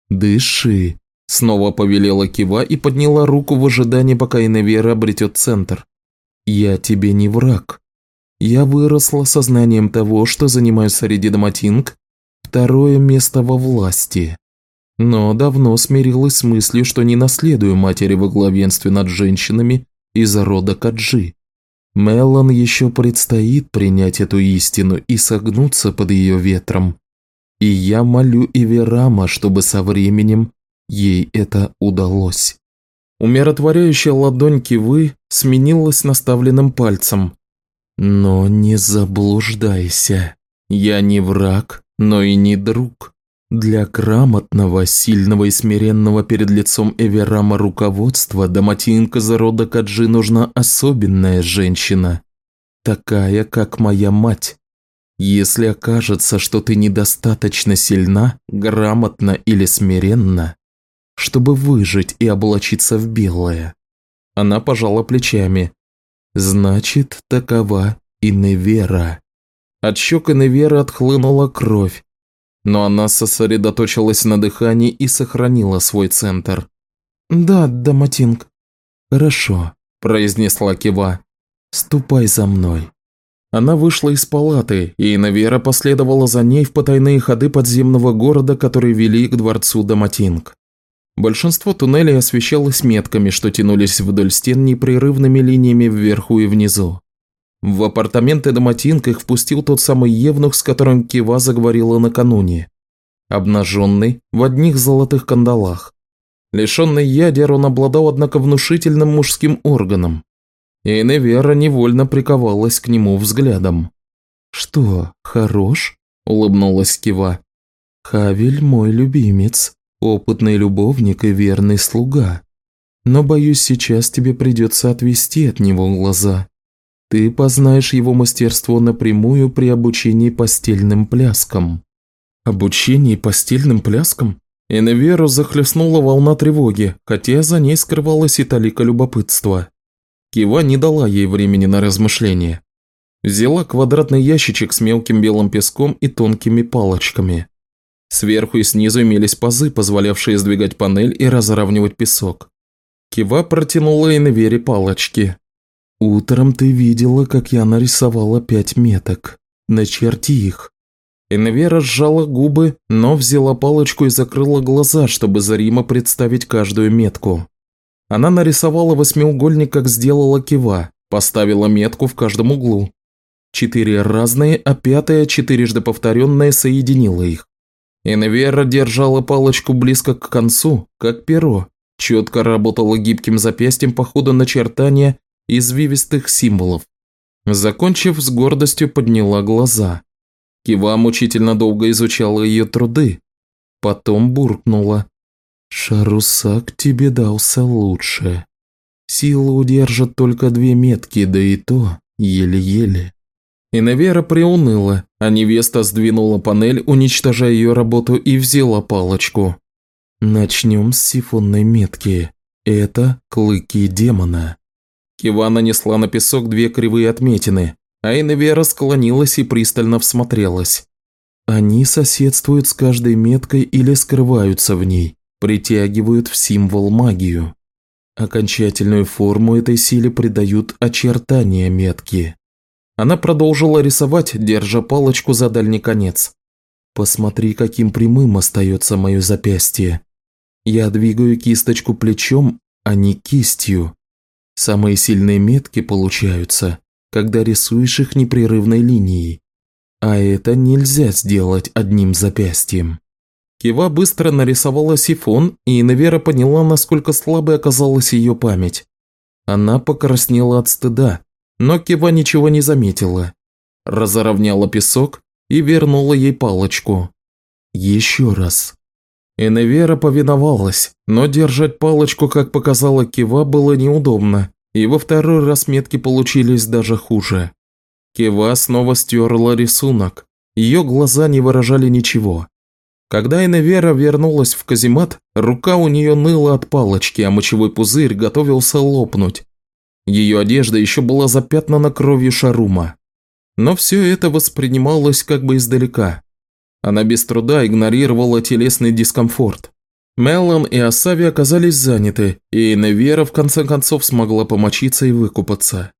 Дыши. Снова повелела Кива и подняла руку в ожидании, пока Иневера обретет центр. Я тебе не враг. Я выросла сознанием того, что занимаю среди Даматинг второе место во власти но давно смирилась с мыслью, что не наследую матери во главенстве над женщинами из рода Каджи. Меллан еще предстоит принять эту истину и согнуться под ее ветром. И я молю Иверама, чтобы со временем ей это удалось. Умиротворяющая ладонь Кивы сменилась наставленным пальцем. Но не заблуждайся. Я не враг, но и не друг. Для грамотного, сильного и смиренного перед лицом Эверама руководства Даматинка за рода Каджи нужна особенная женщина, такая, как моя мать. Если окажется, что ты недостаточно сильна, грамотна или смиренна, чтобы выжить и облачиться в белое. Она пожала плечами. Значит, такова и Невера. От щек Невера отхлынула кровь, но она сосредоточилась на дыхании и сохранила свой центр. «Да, Даматинг». «Хорошо», – произнесла Кива. «Ступай за мной». Она вышла из палаты, и Инавера последовала за ней в потайные ходы подземного города, которые вели к дворцу Даматинг. Большинство туннелей освещалось метками, что тянулись вдоль стен непрерывными линиями вверху и внизу. В апартаменты Доматинг их впустил тот самый Евнух, с которым Кива заговорила накануне. Обнаженный, в одних золотых кандалах. Лишенный ядер, он обладал, однако, внушительным мужским органом. И Невера невольно приковалась к нему взглядом. «Что, хорош?» – улыбнулась Кива. «Хавель мой любимец, опытный любовник и верный слуга. Но, боюсь, сейчас тебе придется отвести от него глаза. Ты познаешь его мастерство напрямую при обучении постельным пляскам». «Обучении постельным пляскам?» И Неверу захлестнула волна тревоги, хотя за ней скрывалась и талика любопытства. Кива не дала ей времени на размышления. Взяла квадратный ящичек с мелким белым песком и тонкими палочками. Сверху и снизу имелись пазы, позволявшие сдвигать панель и разравнивать песок. Кива протянула Иневере палочки. «Утром ты видела, как я нарисовала пять меток. Начерти их». Инвера сжала губы, но взяла палочку и закрыла глаза, чтобы зримо представить каждую метку. Она нарисовала восьмиугольник, как сделала Кива, поставила метку в каждом углу. Четыре разные, а пятая, четырежды повторенная, соединила их. Инвера держала палочку близко к концу, как перо, четко работала гибким запястьем по ходу начертания извивистых символов. Закончив, с гордостью подняла глаза. Кива мучительно долго изучала ее труды. Потом буркнула. «Шарусак тебе дался лучше. Сила удержит только две метки, да и то еле-еле». Иневера приуныла, а невеста сдвинула панель, уничтожая ее работу, и взяла палочку. «Начнем с сифонной метки. Это клыки демона». Кива нанесла на песок две кривые отметины, а Иневера склонилась и пристально всмотрелась. Они соседствуют с каждой меткой или скрываются в ней, притягивают в символ магию. Окончательную форму этой силе придают очертания метки. Она продолжила рисовать, держа палочку за дальний конец. «Посмотри, каким прямым остается мое запястье. Я двигаю кисточку плечом, а не кистью. Самые сильные метки получаются, когда рисуешь их непрерывной линией. А это нельзя сделать одним запястьем. Кива быстро нарисовала сифон, и Иневера поняла, насколько слабой оказалась ее память. Она покраснела от стыда, но Кива ничего не заметила. Разровняла песок и вернула ей палочку. Еще раз. Иневера повиновалась, но держать палочку, как показала Кива, было неудобно, и во второй раз метки получились даже хуже. Кива снова стерла рисунок, ее глаза не выражали ничего. Когда Иневера вернулась в каземат, рука у нее ныла от палочки, а мочевой пузырь готовился лопнуть. Ее одежда еще была запятнана кровью Шарума. Но все это воспринималось как бы издалека. Она без труда игнорировала телесный дискомфорт. Меллан и Асави оказались заняты, и Невера в конце концов смогла помочиться и выкупаться.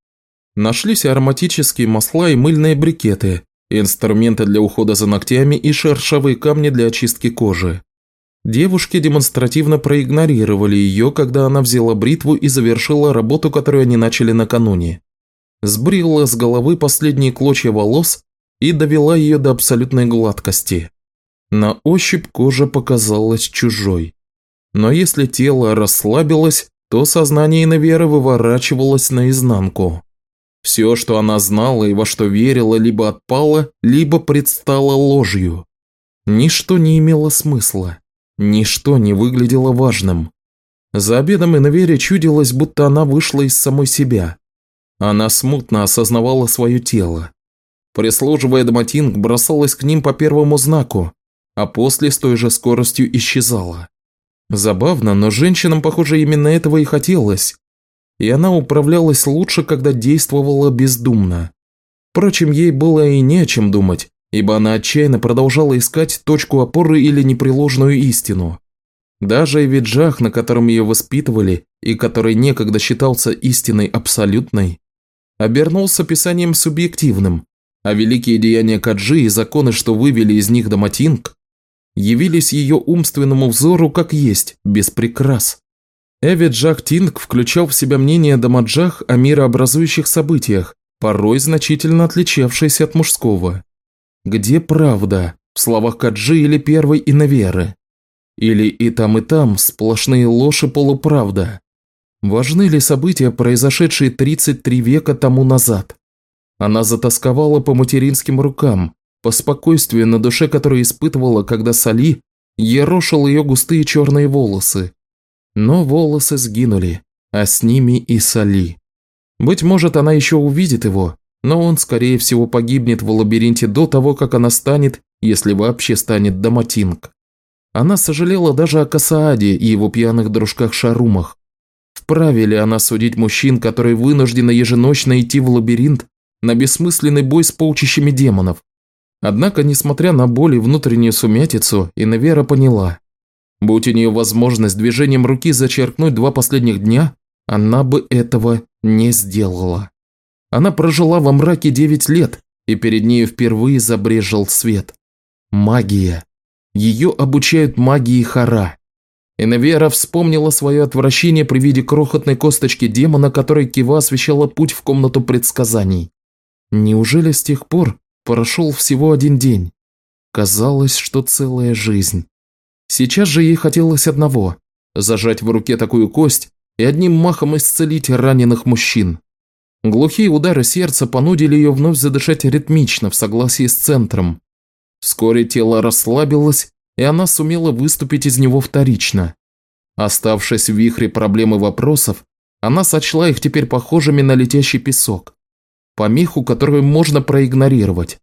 Нашлись ароматические масла и мыльные брикеты, инструменты для ухода за ногтями и шершавые камни для очистки кожи. Девушки демонстративно проигнорировали ее, когда она взяла бритву и завершила работу, которую они начали накануне. Сбрила с головы последние клочья волос и довела ее до абсолютной гладкости. На ощупь кожа показалась чужой. Но если тело расслабилось, то сознание Иноверы выворачивалось наизнанку. Все, что она знала и во что верила, либо отпало, либо предстало ложью. Ничто не имело смысла. Ничто не выглядело важным. За обедом Иновере чудилось, будто она вышла из самой себя. Она смутно осознавала свое тело. Прислуживая Доматинг, бросалась к ним по первому знаку, а после с той же скоростью исчезала. Забавно, но женщинам, похоже, именно этого и хотелось. И она управлялась лучше, когда действовала бездумно. Впрочем, ей было и не о чем думать, ибо она отчаянно продолжала искать точку опоры или непреложную истину. Даже Эвиджах, на котором ее воспитывали и который некогда считался истиной абсолютной, обернулся писанием субъективным, а великие деяния Каджи и законы, что вывели из них Даматинг, явились ее умственному взору как есть, без прикрас. Эви Джах Тинг включал в себя мнение Дамаджах о мирообразующих событиях, порой значительно отличавшиеся от мужского. Где правда, в словах Каджи или первой иноверы? Или и там, и там сплошные ложь и полуправда? Важны ли события, произошедшие 33 века тому назад? Она затасковала по материнским рукам, по спокойствию на душе, которое испытывала, когда Сали ерошил ее густые черные волосы. Но волосы сгинули, а с ними и Сали. Быть может, она еще увидит его, но он, скорее всего, погибнет в лабиринте до того, как она станет, если вообще станет Даматинг. Она сожалела даже о Касааде и его пьяных дружках-шарумах. Вправе ли она судить мужчин, которые вынуждены еженочно идти в лабиринт на бессмысленный бой с полчищами демонов? Однако, несмотря на боль и внутреннюю сумятицу, Инавера поняла. Будь у нее возможность движением руки зачеркнуть два последних дня, она бы этого не сделала. Она прожила во мраке девять лет, и перед нею впервые забрежил свет. Магия. Ее обучают магии Хара. Инавера вспомнила свое отвращение при виде крохотной косточки демона, которой Кива освещала путь в комнату предсказаний. Неужели с тех пор прошел всего один день? Казалось, что целая жизнь. Сейчас же ей хотелось одного – зажать в руке такую кость и одним махом исцелить раненых мужчин. Глухие удары сердца понудили ее вновь задышать ритмично в согласии с центром. Вскоре тело расслабилось, и она сумела выступить из него вторично. Оставшись в вихре проблем и вопросов, она сочла их теперь похожими на летящий песок. Помеху, которую можно проигнорировать.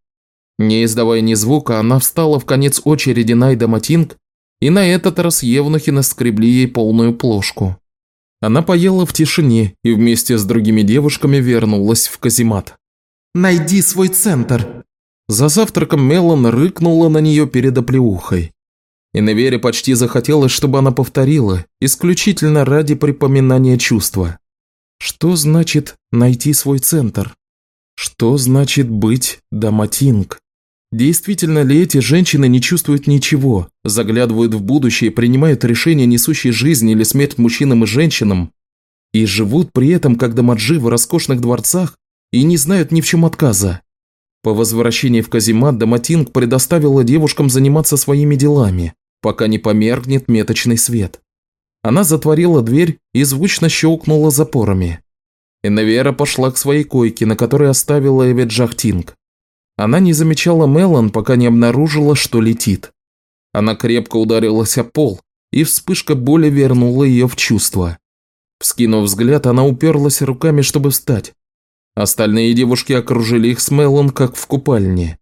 Не издавая ни звука, она встала в конец очереди Найда Матинг, и на этот раз евнухи наскребли ей полную плошку. Она поела в тишине и вместе с другими девушками вернулась в каземат. «Найди свой центр!» За завтраком Мелан рыкнула на нее перед оплеухой. И Невере почти захотелось, чтобы она повторила, исключительно ради припоминания чувства. Что значит найти свой центр? Что значит быть Даматинг? Действительно ли эти женщины не чувствуют ничего, заглядывают в будущее, принимают решения, несущие жизнь или смерть мужчинам и женщинам, и живут при этом как дамаджи в роскошных дворцах и не знают ни в чем отказа? По возвращении в каземат Даматинг предоставила девушкам заниматься своими делами, пока не померкнет меточный свет. Она затворила дверь и звучно щелкнула запорами. Энавера пошла к своей койке, на которой оставила Эведжахтинг. Она не замечала Мелан, пока не обнаружила, что летит. Она крепко ударилась о пол, и вспышка боли вернула ее в чувство. Вскинув взгляд, она уперлась руками, чтобы встать. Остальные девушки окружили их с Мелан, как в купальне.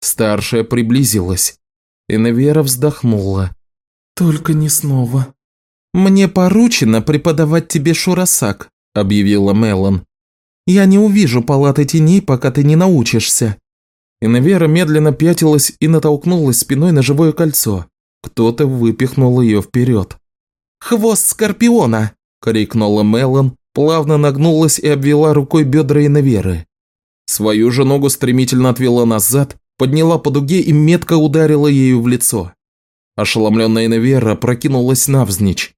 Старшая приблизилась. и Инавера вздохнула. «Только не снова». «Мне поручено преподавать тебе Шурасак», – объявила Мелан. «Я не увижу палаты теней, пока ты не научишься». Инавера медленно пятилась и натолкнулась спиной на живое кольцо. Кто-то выпихнул ее вперед. «Хвост Скорпиона!» – крикнула Мелан, плавно нагнулась и обвела рукой бедра Инаверы. Свою же ногу стремительно отвела назад, подняла по дуге и метко ударила ею в лицо. Ошеломленная Инавера прокинулась навзничь.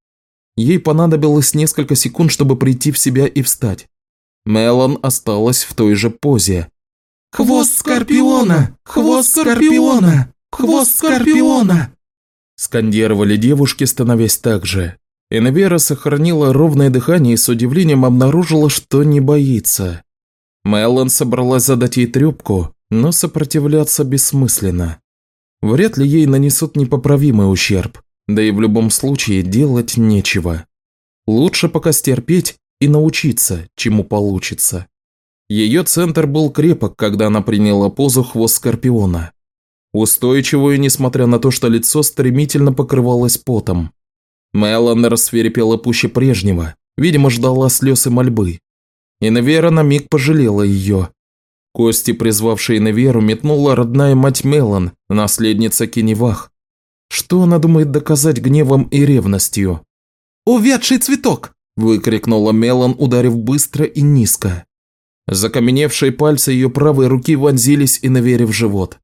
Ей понадобилось несколько секунд, чтобы прийти в себя и встать. Мелан осталась в той же позе, «Хвост Скорпиона! Хвост Скорпиона! Хвост Скорпиона!» Скандировали девушки, становясь так же. Энвера сохранила ровное дыхание и с удивлением обнаружила, что не боится. Меллан собралась задать ей трюбку, но сопротивляться бессмысленно. Вряд ли ей нанесут непоправимый ущерб, да и в любом случае делать нечего. Лучше пока стерпеть и научиться, чему получится. Ее центр был крепок, когда она приняла позу хвост Скорпиона. Устойчивую, несмотря на то, что лицо стремительно покрывалось потом. Мелан рассверепела пуще прежнего, видимо, ждала слез и мольбы. Инвера на миг пожалела ее. Кости, призвавшие Инверу, метнула родная мать Мелан, наследница Кеневах. Что она думает доказать гневом и ревностью? «Увядший цветок!» – выкрикнула Мелан, ударив быстро и низко. Закаменевшие пальцы ее правой руки вонзились и Инавере в живот.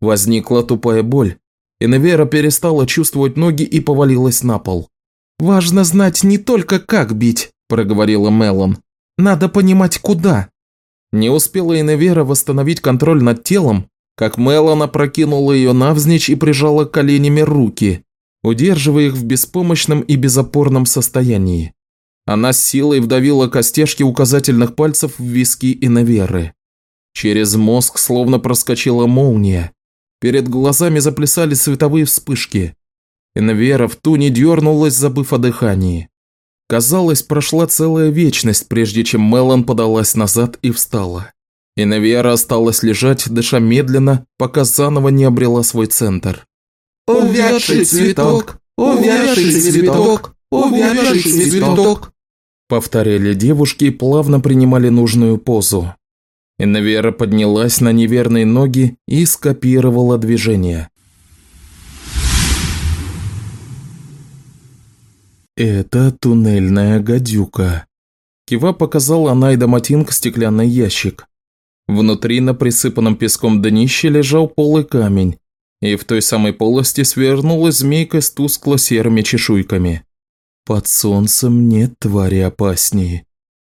Возникла тупая боль. и Инавера перестала чувствовать ноги и повалилась на пол. «Важно знать не только как бить», – проговорила Мелон. «Надо понимать, куда». Не успела Инавера восстановить контроль над телом, как Мелон опрокинула ее навзничь и прижала коленями руки, удерживая их в беспомощном и безопорном состоянии. Она с силой вдавила костяшки указательных пальцев в виски Иноверы. Через мозг словно проскочила молния. Перед глазами заплясали световые вспышки. Иновера в туне дернулась, забыв о дыхании. Казалось, прошла целая вечность, прежде чем Мелан подалась назад и встала. Иновера осталась лежать, дыша медленно, пока заново не обрела свой центр. Увядший цветок, увядший цветок, увядший цветок. Повторяли девушки и плавно принимали нужную позу. Инвера поднялась на неверные ноги и скопировала движение. «Это туннельная гадюка», Кива показала Найда Матинг стеклянный ящик. Внутри на присыпанном песком днище лежал полый камень, и в той самой полости свернулась змейка с тускло-серыми чешуйками. Под солнцем нет твари опаснее.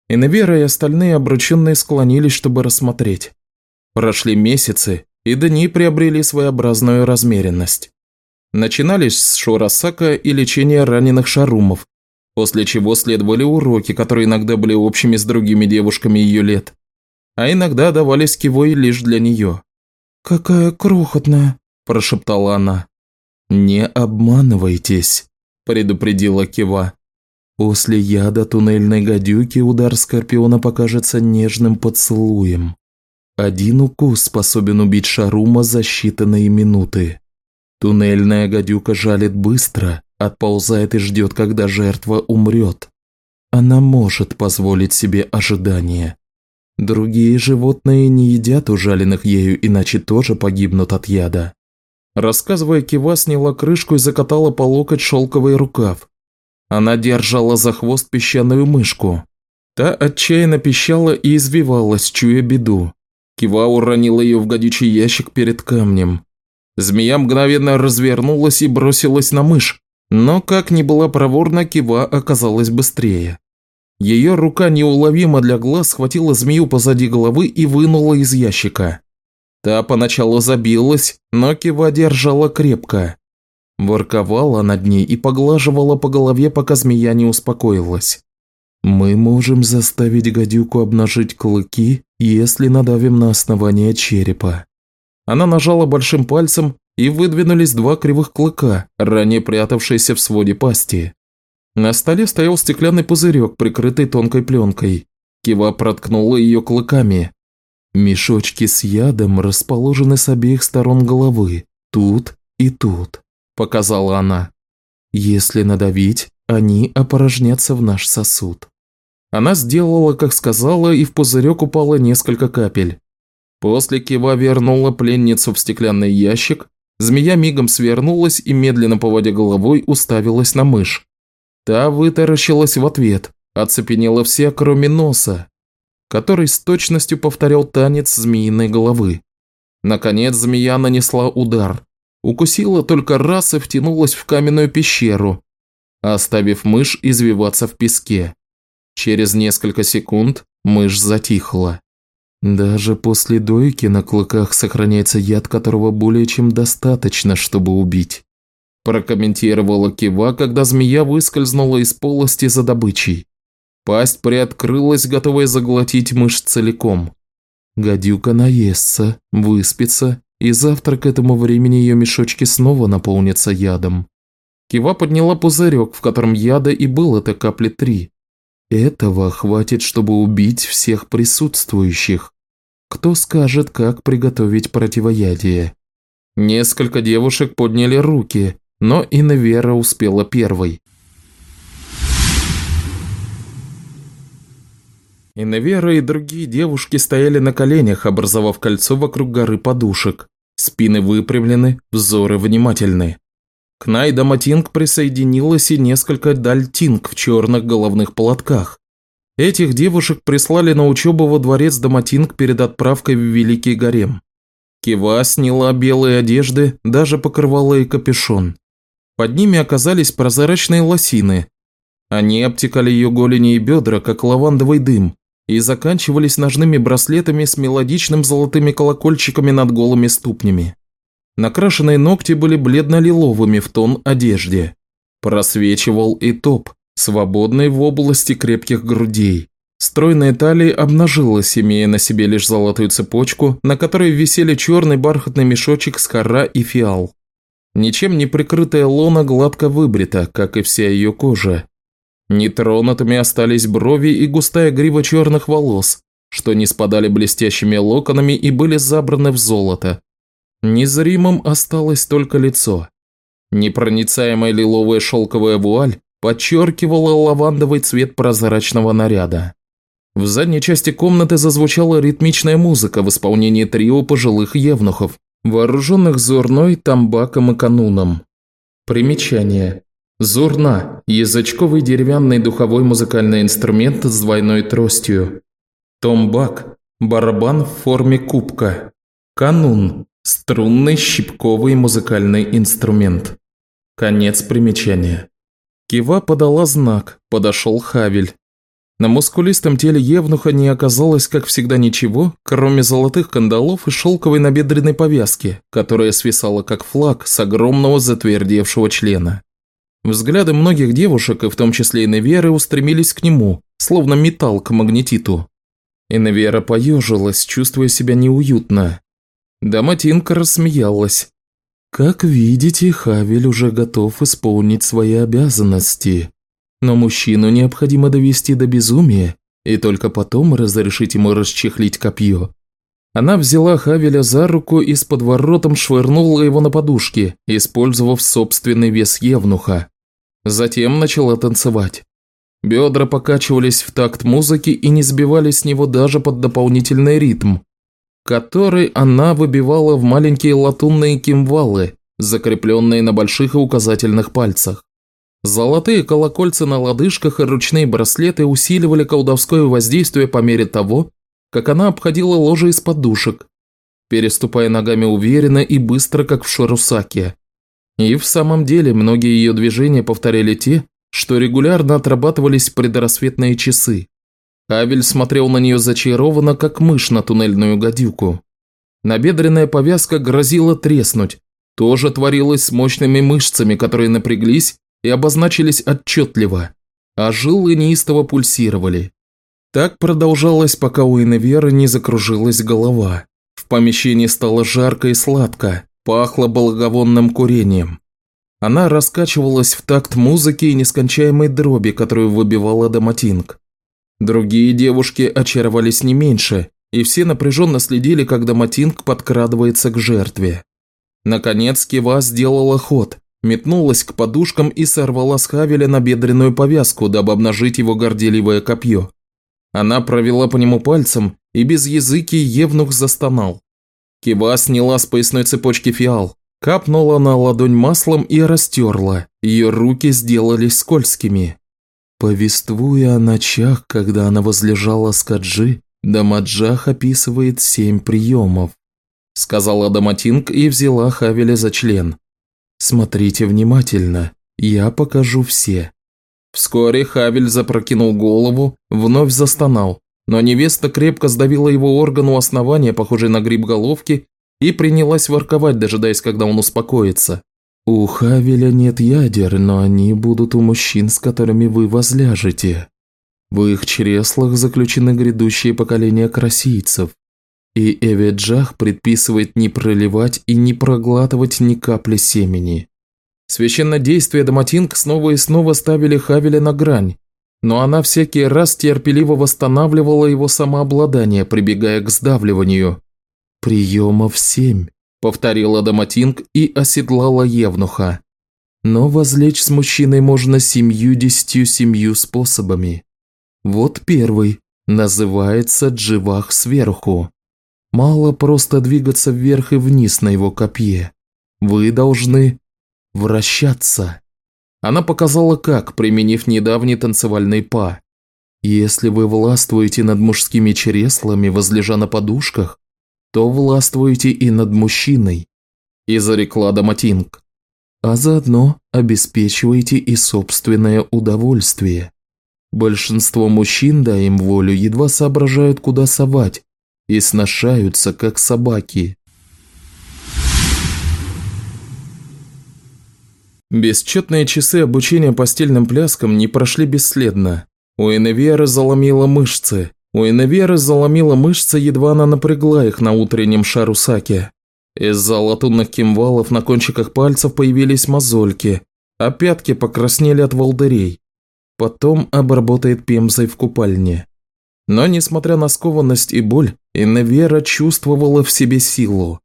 Инвера и остальные обрученные склонились, чтобы рассмотреть. Прошли месяцы, и дни приобрели своеобразную размеренность. Начинались с шурасака и лечения раненых шарумов, после чего следовали уроки, которые иногда были общими с другими девушками ее лет, а иногда давались кивой лишь для нее. «Какая крохотная», – прошептала она. «Не обманывайтесь», – предупредила Кива. «После яда туннельной гадюки удар Скорпиона покажется нежным поцелуем. Один укус способен убить Шарума за считанные минуты. Туннельная гадюка жалит быстро, отползает и ждет, когда жертва умрет. Она может позволить себе ожидание. Другие животные не едят ужаленных ею, иначе тоже погибнут от яда. Рассказывая, Кива сняла крышку и закатала по локоть шелковый рукав. Она держала за хвост песчаную мышку. Та отчаянно пищала и извивалась, чуя беду. Кива уронила ее в гадючий ящик перед камнем. Змея мгновенно развернулась и бросилась на мышь, но, как ни была проворна, Кива оказалась быстрее. Ее рука неуловимо для глаз схватила змею позади головы и вынула из ящика. Та поначалу забилась, но Кива держала крепко. Ворковала над ней и поглаживала по голове, пока змея не успокоилась. «Мы можем заставить гадюку обнажить клыки, если надавим на основание черепа». Она нажала большим пальцем, и выдвинулись два кривых клыка, ранее прятавшиеся в своде пасти. На столе стоял стеклянный пузырек, прикрытый тонкой пленкой. Кива проткнула ее клыками. Мешочки с ядом расположены с обеих сторон головы, тут и тут, показала она. Если надавить, они опорожнятся в наш сосуд. Она сделала, как сказала, и в пузырек упало несколько капель. После Кива вернула пленницу в стеклянный ящик, Змея мигом свернулась и, медленно поводя головой, уставилась на мышь. Та вытаращилась в ответ, оцепенела все, кроме носа, который с точностью повторял танец змеиной головы. Наконец змея нанесла удар, укусила только раз и втянулась в каменную пещеру, оставив мышь извиваться в песке. Через несколько секунд мышь затихла. Даже после дойки на клыках сохраняется яд, которого более чем достаточно, чтобы убить. Прокомментировала Кива, когда змея выскользнула из полости за добычей. Пасть приоткрылась, готовая заглотить мышь целиком. Гадюка наестся, выспится, и завтра к этому времени ее мешочки снова наполнятся ядом. Кива подняла пузырек, в котором яда и было-то капли три. Этого хватит, чтобы убить всех присутствующих. Кто скажет, как приготовить противоядие? Несколько девушек подняли руки, но Инвера успела первой. Инвера и другие девушки стояли на коленях, образовав кольцо вокруг горы подушек. Спины выпрямлены, взоры внимательны. К Найда Матинг присоединилась и несколько дальтинг в черных головных платках. Этих девушек прислали на учебу во дворец Даматинг перед отправкой в Великий Гарем. Кива сняла белые одежды, даже покрывала и капюшон. Под ними оказались прозрачные лосины. Они обтекали ее голени и бедра, как лавандовый дым, и заканчивались ножными браслетами с мелодичным золотыми колокольчиками над голыми ступнями. Накрашенные ногти были бледно-лиловыми в тон одежде. Просвечивал и топ, свободный в области крепких грудей. Стройная талия обнажилась, имея на себе лишь золотую цепочку, на которой висели черный бархатный мешочек с хора и фиал. Ничем не прикрытая лона гладко выбрита, как и вся ее кожа. Нетронутыми остались брови и густая грива черных волос, что не спадали блестящими локонами и были забраны в золото, Незримым осталось только лицо. Непроницаемая лиловая шелковая вуаль подчеркивала лавандовый цвет прозрачного наряда. В задней части комнаты зазвучала ритмичная музыка в исполнении трио пожилых евнухов, вооруженных зурной, тамбаком и кануном. Примечание. Зурна – язычковый деревянный духовой музыкальный инструмент с двойной тростью. Томбак – барабан в форме кубка. Канун – струнный щипковый музыкальный инструмент. Конец примечания. Кива подала знак, подошел Хавель. На мускулистом теле Евнуха не оказалось, как всегда, ничего, кроме золотых кандалов и шелковой набедренной повязки, которая свисала как флаг с огромного затвердевшего члена. Взгляды многих девушек, и в том числе и Неверы, устремились к нему, словно металл к магнетиту. И Невера поежилась, чувствуя себя неуютно. Даматинка рассмеялась. «Как видите, Хавель уже готов исполнить свои обязанности. Но мужчину необходимо довести до безумия, и только потом разрешить ему расчехлить копье». Она взяла Хавеля за руку и с подворотом швырнула его на подушки, использовав собственный вес Евнуха. Затем начала танцевать. Бедра покачивались в такт музыки и не сбивались с него даже под дополнительный ритм, который она выбивала в маленькие латунные кимвалы, закрепленные на больших и указательных пальцах. Золотые колокольцы на лодыжках и ручные браслеты усиливали колдовское воздействие по мере того, как она обходила ложе из подушек, переступая ногами уверенно и быстро, как в шарусаке. И в самом деле многие ее движения повторяли те, что регулярно отрабатывались предрассветные часы. Кабель смотрел на нее зачарованно, как мышь на туннельную гадюку. Набедренная повязка грозила треснуть, тоже творилось с мощными мышцами, которые напряглись и обозначились отчетливо, а жилы неистово пульсировали. Так продолжалось, пока у Иневеры не закружилась голова. В помещении стало жарко и сладко, пахло благовонным курением. Она раскачивалась в такт музыки и нескончаемой дроби, которую выбивала Доматинг. Другие девушки очаровались не меньше, и все напряженно следили, как Доматинг подкрадывается к жертве. Наконец Кива сделала ход, метнулась к подушкам и сорвала с Хавеля набедренную повязку, дабы обнажить его горделивое копье. Она провела по нему пальцем, и без языки Евнух застонал. Кива сняла с поясной цепочки фиал, капнула на ладонь маслом и растерла, ее руки сделались скользкими. Повествуя о ночах, когда она возлежала с Каджи, Дамаджах описывает семь приемов. Сказала Даматинг и взяла Хавеля за член. Смотрите внимательно, я покажу все. Вскоре Хавель запрокинул голову, вновь застонал, но невеста крепко сдавила его орган у основания, похожий на гриб головки, и принялась ворковать, дожидаясь, когда он успокоится. «У Хавеля нет ядер, но они будут у мужчин, с которыми вы возляжете. В их чреслах заключены грядущие поколения красийцев, и Эвиджах предписывает не проливать и не проглатывать ни капли семени. Священнодействие Даматинг снова и снова ставили Хавеля на грань, но она всякий раз терпеливо восстанавливала его самообладание, прибегая к сдавливанию. «Приемов семь», – повторила Даматинг и оседлала Евнуха. «Но возлечь с мужчиной можно семью-десятью семью способами. Вот первый, называется дживах сверху. Мало просто двигаться вверх и вниз на его копье. Вы должны вращаться. Она показала как, применив недавний танцевальный па. Если вы властвуете над мужскими чреслами, возлежа на подушках, то властвуете и над мужчиной. И зарекла Даматинг. А заодно обеспечиваете и собственное удовольствие. Большинство мужчин, дай им волю, едва соображают, куда совать, и сношаются, как собаки. Бесчетные часы обучения постельным пляскам не прошли бесследно. У Эневеры заломила мышцы. У Эневеры заломила мышцы, едва она напрягла их на утреннем шарусаке. Из-за латунных кимвалов на кончиках пальцев появились мозольки, а пятки покраснели от волдырей. Потом обработает пемзой в купальне. Но, несмотря на скованность и боль, Иннавера чувствовала в себе силу.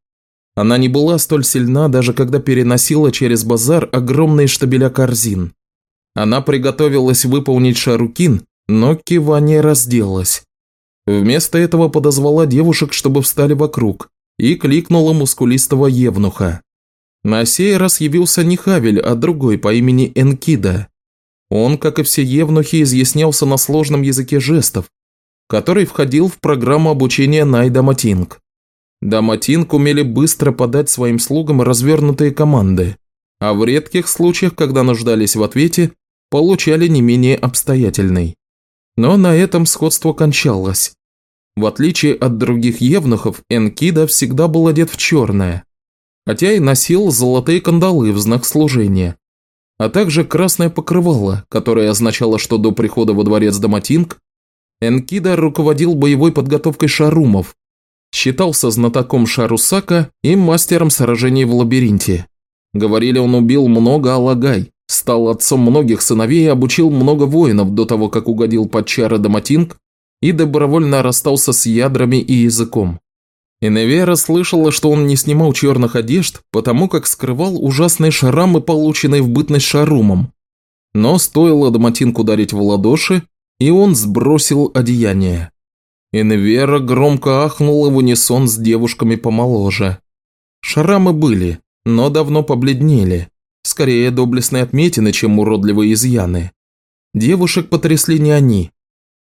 Она не была столь сильна, даже когда переносила через базар огромные штабеля корзин. Она приготовилась выполнить шарукин, но Кива не разделась. Вместо этого подозвала девушек, чтобы встали вокруг, и кликнула мускулистого евнуха. На сей раз явился не Хавель, а другой по имени Энкида. Он, как и все евнухи, изъяснялся на сложном языке жестов, который входил в программу обучения Найда Матинг. Даматинг умели быстро подать своим слугам развернутые команды, а в редких случаях, когда нуждались в ответе, получали не менее обстоятельный. Но на этом сходство кончалось. В отличие от других евнухов, Энкида всегда был одет в черное, хотя и носил золотые кандалы в знак служения, а также красное покрывало, которое означало, что до прихода во дворец Даматинг Энкида руководил боевой подготовкой шарумов, Считался знатоком Шарусака и мастером сражений в лабиринте. Говорили, он убил много Алагай, стал отцом многих сыновей и обучил много воинов до того, как угодил под чары Даматинг и добровольно расстался с ядрами и языком. Иневера слышала, что он не снимал черных одежд, потому как скрывал ужасные шрамы, полученные в бытность шарумом. Но стоило Даматинг ударить в ладоши, и он сбросил одеяние. Инвера громко ахнула в унисон с девушками помоложе. Шрамы были, но давно побледнели. Скорее доблестные отметины, чем уродливые изъяны. Девушек потрясли не они,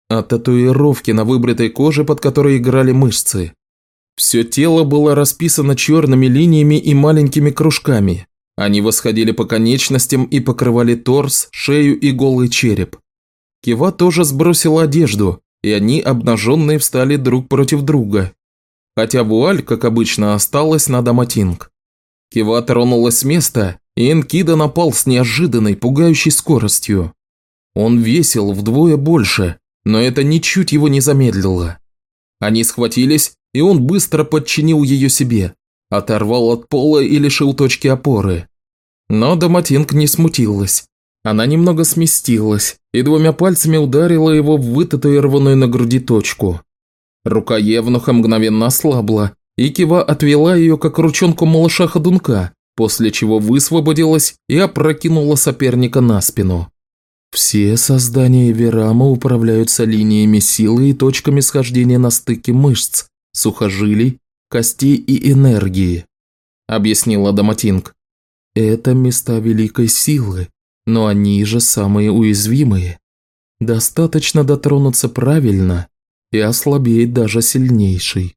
а татуировки на выбритой коже, под которой играли мышцы. Все тело было расписано черными линиями и маленькими кружками. Они восходили по конечностям и покрывали торс, шею и голый череп. Кива тоже сбросила одежду, и они, обнаженные, встали друг против друга. Хотя вуаль, как обычно, осталась на Даматинг. Кива тронулась с места, и Энкида напал с неожиданной, пугающей скоростью. Он весил вдвое больше, но это ничуть его не замедлило. Они схватились, и он быстро подчинил ее себе, оторвал от пола и лишил точки опоры. Но Даматинг не смутилась. Она немного сместилась и двумя пальцами ударила его в вытатуированную на груди точку. Рука Евнуха мгновенно ослабла, и Кива отвела ее как ручонку малыша-ходунка, после чего высвободилась и опрокинула соперника на спину. Все создания Верама управляются линиями силы и точками схождения на стыке мышц, сухожилий, костей и энергии, объяснила Даматинг. Это места великой силы, но они же самые уязвимые. Достаточно дотронуться правильно, и ослабеет даже сильнейший.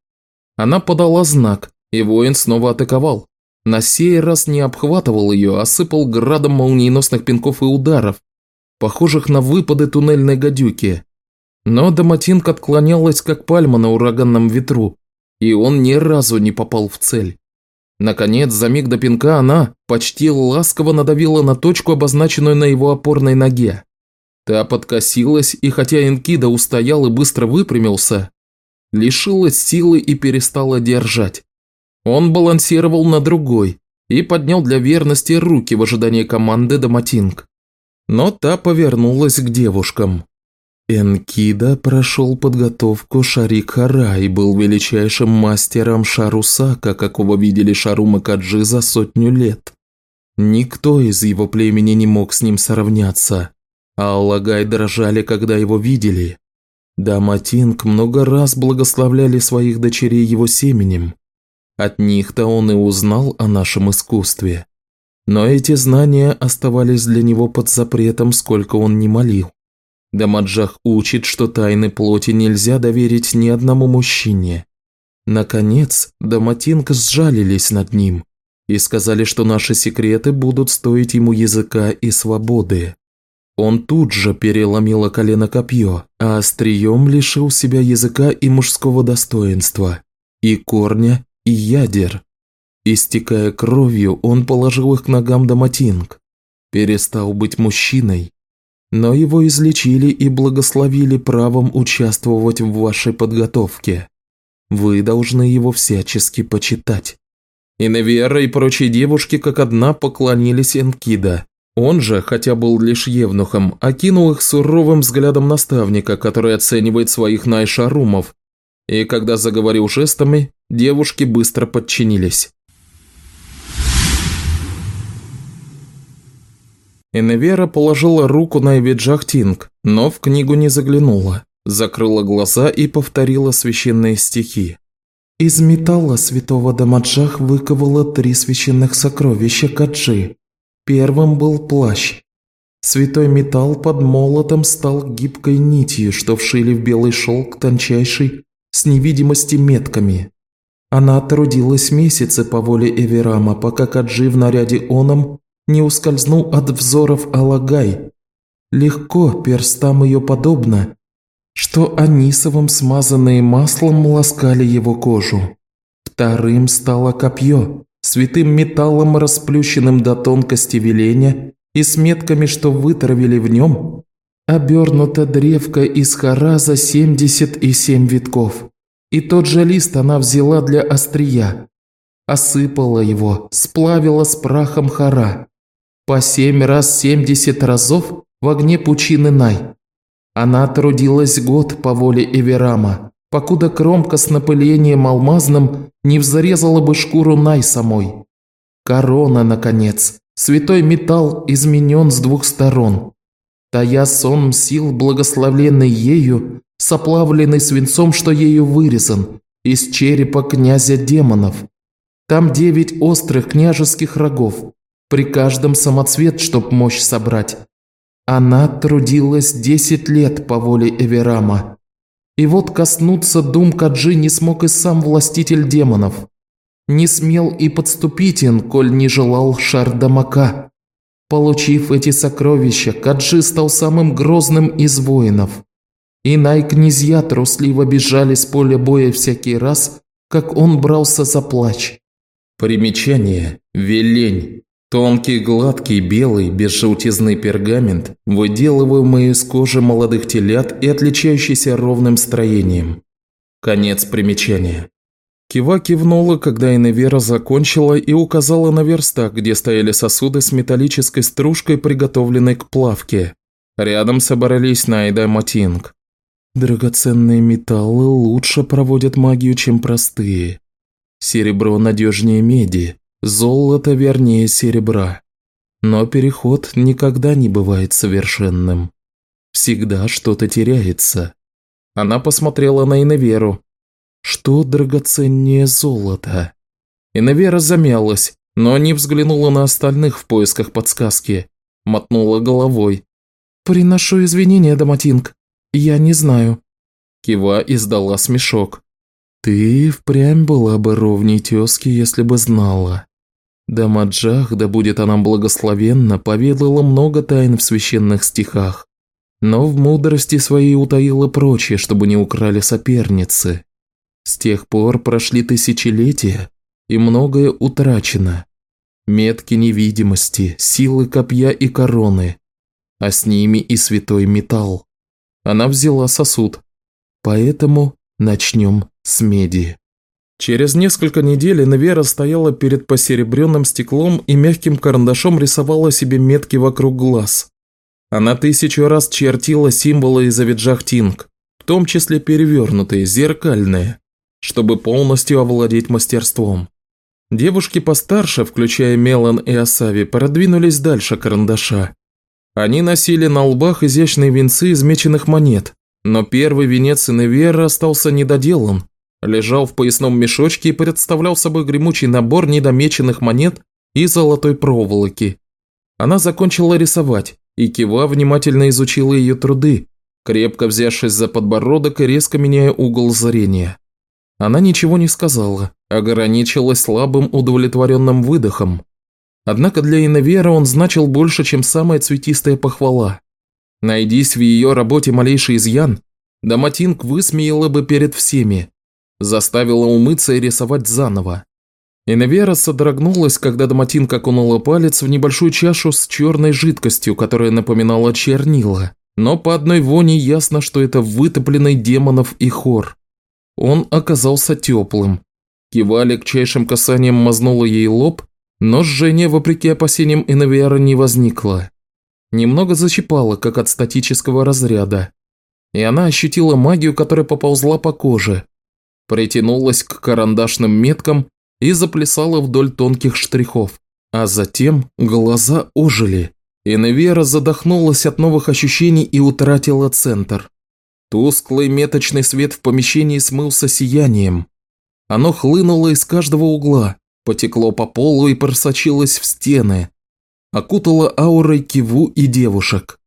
Она подала знак, и воин снова атаковал. На сей раз не обхватывал ее, а сыпал градом молниеносных пинков и ударов, похожих на выпады туннельной гадюки. Но Даматинка отклонялась, как пальма на ураганном ветру, и он ни разу не попал в цель. Наконец, за миг до пинка она почти ласково надавила на точку, обозначенную на его опорной ноге. Та подкосилась, и хотя Энкида устоял и быстро выпрямился, лишилась силы и перестала держать. Он балансировал на другой и поднял для верности руки в ожидании команды Даматинг. Но та повернулась к девушкам. Энкида прошел подготовку Шарик-Хара и был величайшим мастером Шарусака, какого видели Шарумы Каджи за сотню лет. Никто из его племени не мог с ним сравняться, а Аллагай дрожали, когда его видели. Даматинг много раз благословляли своих дочерей его семенем. От них-то он и узнал о нашем искусстве. Но эти знания оставались для него под запретом, сколько он не молил. Дамаджах учит, что тайны плоти нельзя доверить ни одному мужчине. Наконец, Даматинг сжалились над ним и сказали, что наши секреты будут стоить ему языка и свободы. Он тут же переломило колено копье, а острием лишил себя языка и мужского достоинства, и корня, и ядер. Истекая кровью, он положил их к ногам Даматинг, перестал быть мужчиной но его излечили и благословили правом участвовать в вашей подготовке. Вы должны его всячески почитать». И Невера и прочие девушки как одна поклонились Энкида. Он же, хотя был лишь евнухом, окинул их суровым взглядом наставника, который оценивает своих найшарумов. И когда заговорил жестами, девушки быстро подчинились. Эневера положила руку на Эвиджахтинг, но в книгу не заглянула, закрыла глаза и повторила священные стихи. Из металла святого Дамаджах выковало три священных сокровища Каджи. Первым был плащ. Святой металл под молотом стал гибкой нитью, что вшили в белый шелк тончайший, с невидимости метками. Она трудилась месяцы по воле Эверама, пока Каджи в наряде оном не ускользнул от взоров Алагай. Легко перстам ее подобно, что анисовым смазанные маслом ласкали его кожу. Вторым стало копье, святым металлом, расплющенным до тонкости веления и с метками, что вытравили в нем, обернута древка из хара за семьдесят и семь витков. И тот же лист она взяла для острия, осыпала его, сплавила с прахом хара, по семь раз семьдесят разов в огне пучины Най. Она трудилась год по воле Эверама, покуда кромка с напылением алмазным не взрезала бы шкуру Най самой. Корона, наконец, святой металл изменен с двух сторон. Тая сон сил, благословленный ею, соплавленный свинцом, что ею вырезан, из черепа князя демонов. Там девять острых княжеских рогов, при каждом самоцвет, чтоб мощь собрать. Она трудилась десять лет по воле Эверама. И вот коснуться дум Каджи не смог и сам властитель демонов. Не смел и подступитен, коль не желал Шардамака. Получив эти сокровища, Каджи стал самым грозным из воинов. И най-князья трусливо бежали с поля боя всякий раз, как он брался за плач. Примечание. Велень. Тонкий, гладкий, белый, без пергамент, выделываемый из кожи молодых телят и отличающийся ровным строением. Конец примечания. Кива кивнула, когда Иневера закончила и указала на верстак, где стояли сосуды с металлической стружкой, приготовленной к плавке. Рядом собрались Найда Матинг. Драгоценные металлы лучше проводят магию, чем простые. Серебро надежнее меди, Золото вернее серебра. Но переход никогда не бывает совершенным. Всегда что-то теряется. Она посмотрела на Иневеру. Что драгоценнее золота? Иневера замялась, но не взглянула на остальных в поисках подсказки. Мотнула головой. «Приношу извинения, Даматинг. Я не знаю». Кива издала смешок. «Ты впрямь была бы ровней тезки, если бы знала. Дамаджах, да будет она благословенна, поведала много тайн в священных стихах, но в мудрости своей утаила прочее, чтобы не украли соперницы. С тех пор прошли тысячелетия, и многое утрачено. Метки невидимости, силы копья и короны, а с ними и святой металл. Она взяла сосуд, поэтому начнем с меди. Через несколько недель Инвера стояла перед посеребренным стеклом и мягким карандашом рисовала себе метки вокруг глаз. Она тысячу раз чертила символы из Авиджахтинг, в том числе перевернутые, зеркальные, чтобы полностью овладеть мастерством. Девушки постарше, включая Мелан и Асави, продвинулись дальше карандаша. Они носили на лбах изящные венцы из меченых монет, но первый венец Иневера остался недоделан, лежал в поясном мешочке и представлял собой гремучий набор недомеченных монет и золотой проволоки. Она закончила рисовать, и Кива внимательно изучила ее труды, крепко взявшись за подбородок и резко меняя угол зрения. Она ничего не сказала, ограничилась слабым удовлетворенным выдохом. Однако для Иневера он значил больше, чем самая цветистая похвала. Найдись в ее работе малейший изъян, Даматинг высмеяла бы перед всеми, заставила умыться и рисовать заново. Иневера содрогнулась, когда Доматинка окунула палец в небольшую чашу с черной жидкостью, которая напоминала чернила, но по одной воне ясно, что это вытопленный демонов и хор. Он оказался теплым. Кива легчайшим касанием мазнула ей лоб, но жжение, вопреки опасениям Иневера, не возникло. Немного защипало, как от статического разряда. И она ощутила магию, которая поползла по коже, притянулась к карандашным меткам и заплясала вдоль тонких штрихов. А затем глаза ожили. Иневера задохнулась от новых ощущений и утратила центр. Тусклый меточный свет в помещении смылся сиянием. Оно хлынуло из каждого угла, потекло по полу и просочилось в стены. Окутало аурой киву и девушек.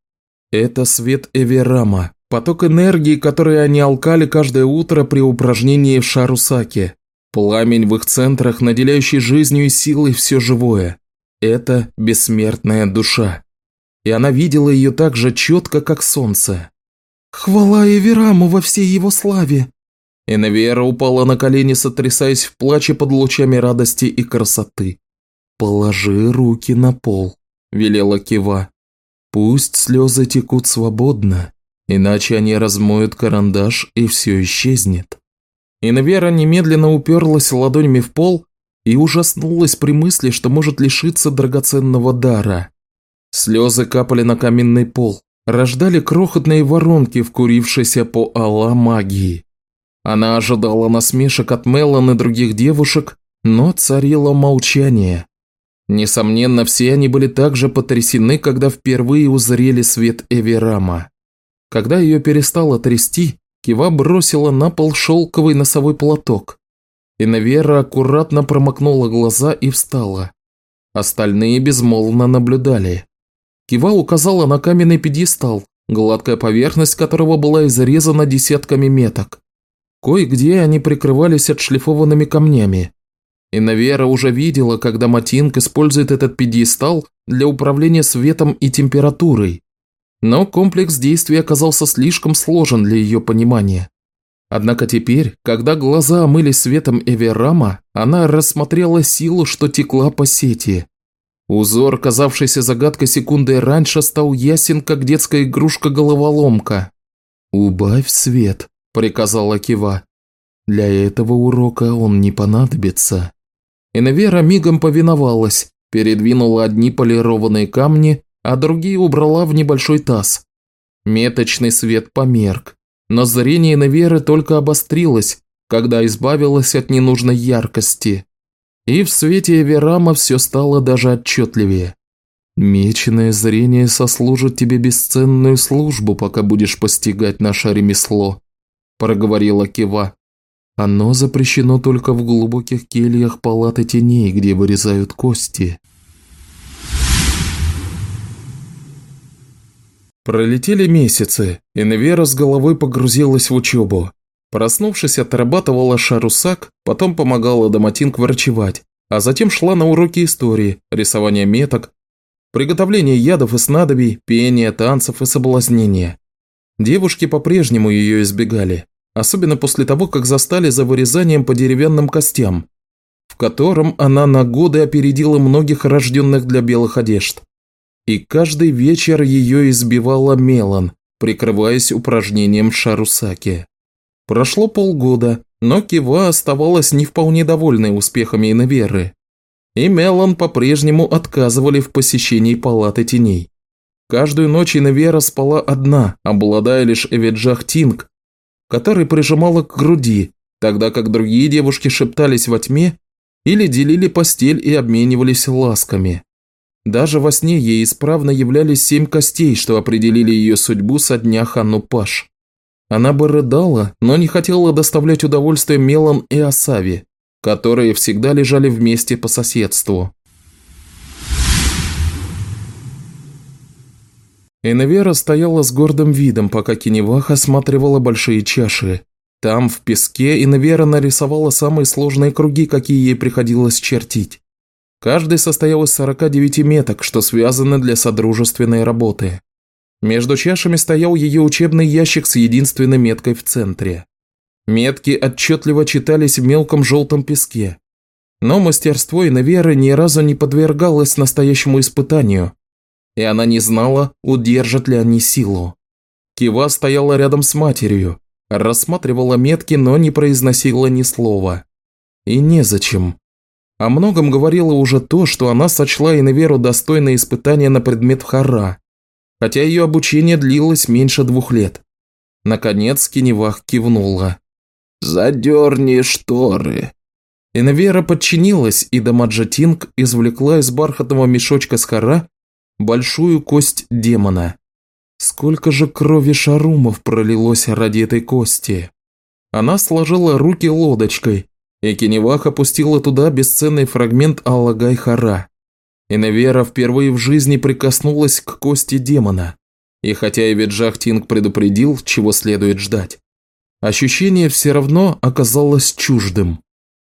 Это свет Эверама, поток энергии, который они алкали каждое утро при упражнении в Шарусаке. Пламень в их центрах, наделяющий жизнью и силой все живое. Это бессмертная душа и она видела ее так же четко, как солнце. «Хвала Эвераму во всей его славе!» Энвера упала на колени, сотрясаясь в плаче под лучами радости и красоты. «Положи руки на пол», – велела Кива. «Пусть слезы текут свободно, иначе они размоют карандаш, и все исчезнет». Инвера немедленно уперлась ладонями в пол и ужаснулась при мысли, что может лишиться драгоценного дара. Слезы капали на каменный пол, рождали крохотные воронки, вкурившиеся по алла магии. Она ожидала насмешек от Мелан и других девушек, но царило молчание. Несомненно, все они были также потрясены, когда впервые узрели свет Эверама. Когда ее перестало трясти, Кива бросила на пол шелковый носовой платок. Инавера аккуратно промокнула глаза и встала. Остальные безмолвно наблюдали. Кива указала на каменный пьедестал, гладкая поверхность которого была изрезана десятками меток. Кое-где они прикрывались отшлифованными камнями. И Навера уже видела, когда Матинг использует этот пьедестал для управления светом и температурой. Но комплекс действий оказался слишком сложен для ее понимания. Однако теперь, когда глаза омылись светом Эверама, она рассмотрела силу, что текла по сети. Узор, казавшийся загадкой секунды раньше, стал ясен, как детская игрушка-головоломка. «Убавь свет», – приказала Кива. «Для этого урока он не понадобится». Инвера мигом повиновалась, передвинула одни полированные камни, а другие убрала в небольшой таз. Меточный свет померк, но зрение Инверы только обострилось, когда избавилась от ненужной яркости. И в свете Эверама все стало даже отчетливее. Меченое зрение сослужит тебе бесценную службу, пока будешь постигать наше ремесло», – проговорила Кива. «Оно запрещено только в глубоких кельях палаты теней, где вырезают кости». Пролетели месяцы, и Невера с головой погрузилась в учебу. Проснувшись, отрабатывала шарусак, потом помогала Доматинг врачевать, а затем шла на уроки истории, рисования меток, приготовления ядов и снадобий, пения, танцев и соблазнения. Девушки по-прежнему ее избегали, особенно после того, как застали за вырезанием по деревянным костям, в котором она на годы опередила многих рожденных для белых одежд. И каждый вечер ее избивала Мелан, прикрываясь упражнением в шарусаке. Прошло полгода, но Кива оставалась не вполне довольной успехами Иноверы. И Мелан по-прежнему отказывали в посещении Палаты Теней. Каждую ночь Иновера спала одна, обладая лишь Эвиджах Тинг, который прижимала к груди, тогда как другие девушки шептались во тьме или делили постель и обменивались ласками. Даже во сне ей исправно являлись семь костей, что определили ее судьбу со дня Ханну Паш. Она бы рыдала, но не хотела доставлять удовольствие Мелан и Асави, которые всегда лежали вместе по соседству. Иневера стояла с гордым видом, пока Киневах осматривала большие чаши. Там, в песке, Иневера нарисовала самые сложные круги, какие ей приходилось чертить. Каждый состоял из 49 меток, что связаны для содружественной работы. Между чашами стоял ее учебный ящик с единственной меткой в центре. Метки отчетливо читались в мелком желтом песке. Но мастерство Иноверы ни разу не подвергалось настоящему испытанию, и она не знала, удержат ли они силу. Кива стояла рядом с матерью, рассматривала метки, но не произносила ни слова. И незачем. О многом говорило уже то, что она сочла Иноверу достойное испытание на предмет хара, хотя ее обучение длилось меньше двух лет. Наконец Киневах кивнула. «Задерни шторы». Инвера подчинилась, и Дамаджа Тинг извлекла из бархатного мешочка с хара большую кость демона. Сколько же крови шарумов пролилось ради этой кости? Она сложила руки лодочкой, и Кеневах опустила туда бесценный фрагмент Аллагай-Хара. Иневера впервые в жизни прикоснулась к кости демона, и хотя Эвиджах Тинг предупредил, чего следует ждать, ощущение все равно оказалось чуждым.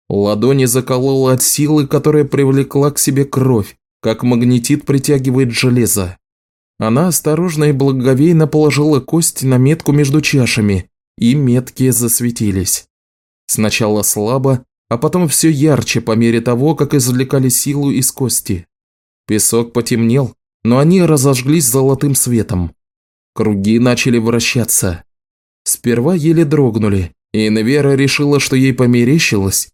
Ладони заколола от силы, которая привлекла к себе кровь, как магнетит притягивает железо. Она осторожно и благоговейно положила кость на метку между чашами, и метки засветились. Сначала слабо, а потом все ярче по мере того, как извлекали силу из кости. Песок потемнел, но они разожглись золотым светом. Круги начали вращаться. Сперва еле дрогнули, и Инвера решила, что ей померещилось,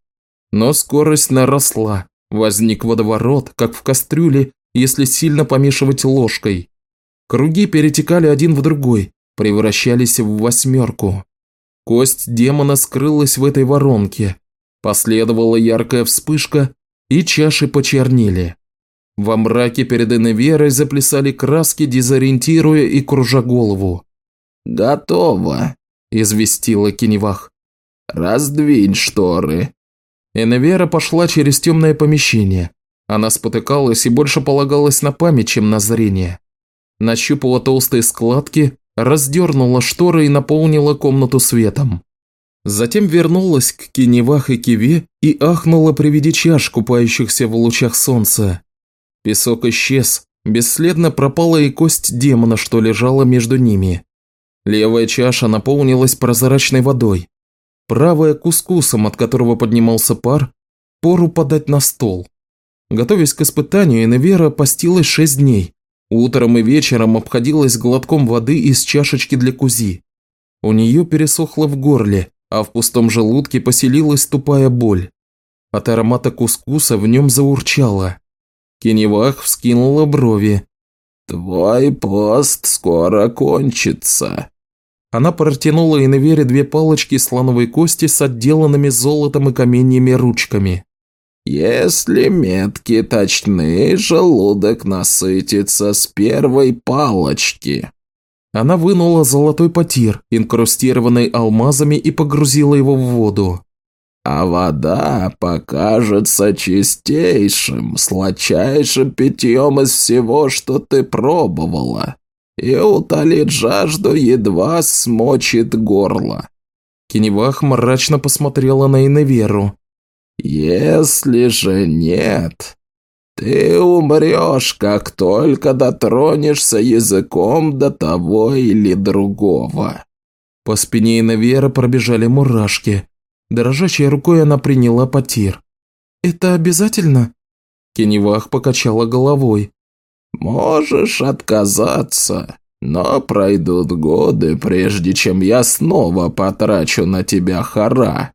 но скорость наросла, возник водоворот, как в кастрюле, если сильно помешивать ложкой. Круги перетекали один в другой, превращались в восьмерку. Кость демона скрылась в этой воронке. Последовала яркая вспышка, и чаши почернели. Во мраке перед Эневерой заплясали краски, дезориентируя и кружа голову. «Готово», – известила Кеневах. «Раздвинь шторы». Эневера пошла через темное помещение. Она спотыкалась и больше полагалась на память, чем на зрение. Нащупала толстые складки, раздернула шторы и наполнила комнату светом. Затем вернулась к Кеневах и Киве и ахнула при виде чаш, купающихся в лучах солнца. Песок исчез, бесследно пропала и кость демона, что лежала между ними. Левая чаша наполнилась прозрачной водой. Правая кускусом, от которого поднимался пар, пору подать на стол. Готовясь к испытанию, Иневера постилась шесть дней. Утром и вечером обходилась глотком воды из чашечки для кузи. У нее пересохло в горле, а в пустом желудке поселилась тупая боль. От аромата кускуса в нем заурчало. Кеневах вскинула брови. «Твой пост скоро кончится», она протянула Иневере две палочки слоновой кости с отделанными золотом и каменьями ручками. «Если метки точны, желудок насытится с первой палочки». Она вынула золотой потир, инкрустированный алмазами, и погрузила его в воду. «А вода покажется чистейшим, сладчайшим питьем из всего, что ты пробовала и утолит жажду, едва смочит горло. Кеневах мрачно посмотрела на Иневеру. «Если же нет, ты умрешь, как только дотронешься языком до того или другого». По спине Иневера пробежали мурашки. Дрожащей рукой она приняла потир. «Это обязательно?» Кеневах покачала головой. «Можешь отказаться, но пройдут годы, прежде чем я снова потрачу на тебя хара,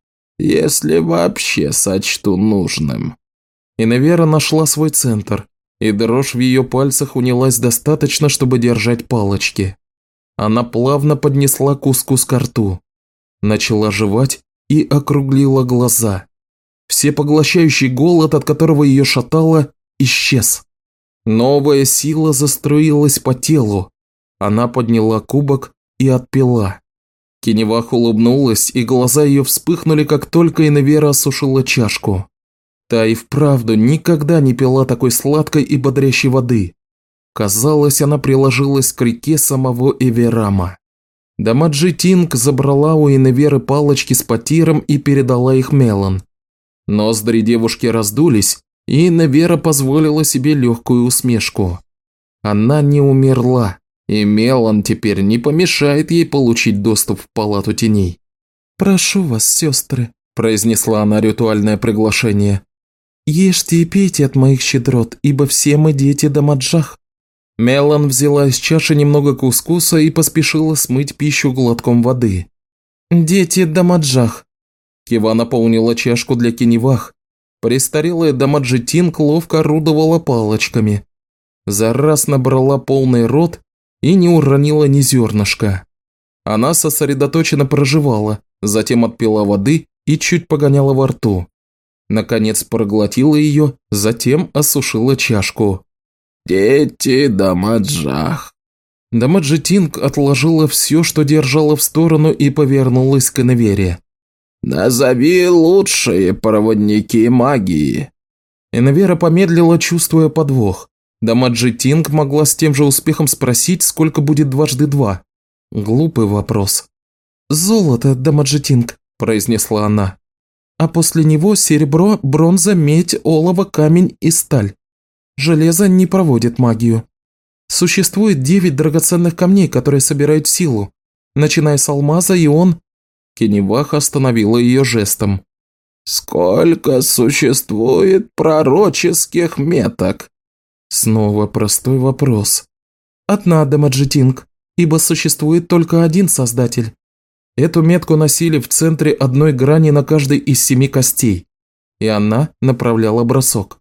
если вообще сочту нужным». Иневера нашла свой центр, и дрожь в ее пальцах унялась достаточно, чтобы держать палочки. Она плавно поднесла кускус к рту, начала жевать и округлила глаза. Всепоглощающий голод, от которого ее шатало, исчез. Новая сила заструилась по телу. Она подняла кубок и отпила. Кеневах улыбнулась, и глаза ее вспыхнули, как только Иневера осушила чашку. Та и вправду никогда не пила такой сладкой и бодрящей воды. Казалось, она приложилась к реке самого Эверама. Дамаджи Тинг забрала у Иневеры палочки с потиром и передала их Мелан. Ноздри девушки раздулись, и Невера позволила себе легкую усмешку. Она не умерла, и Мелан теперь не помешает ей получить доступ в палату теней. «Прошу вас, сестры», – произнесла она ритуальное приглашение. «Ешьте и пейте от моих щедрот, ибо все мы дети Дамаджах». Мелан взяла из чаши немного кускуса и поспешила смыть пищу глотком воды. «Дети Дамаджах». Кива наполнила чашку для киневах, Престарелая Дамаджитинг ловко орудовала палочками. За раз набрала полный рот и не уронила ни зернышка. Она сосредоточенно проживала, затем отпила воды и чуть погоняла во рту. Наконец проглотила ее, затем осушила чашку. Дети Дамаджах». Дамаджи Тинг отложила все, что держала в сторону, и повернулась к Инвере. «Назови лучшие проводники магии». Инвера помедлила, чувствуя подвох. Дамаджи Тинг могла с тем же успехом спросить, сколько будет дважды два. Глупый вопрос. «Золото, Дамаджи Тинг», – произнесла она. «А после него серебро, бронза, медь, олово, камень и сталь. Железо не проводит магию. Существует девять драгоценных камней, которые собирают силу, начиная с алмаза, и он...» Кеневах остановила ее жестом. «Сколько существует пророческих меток?» Снова простой вопрос. Одна Дамаджитинг, ибо существует только один создатель. Эту метку носили в центре одной грани на каждой из семи костей, и она направляла бросок.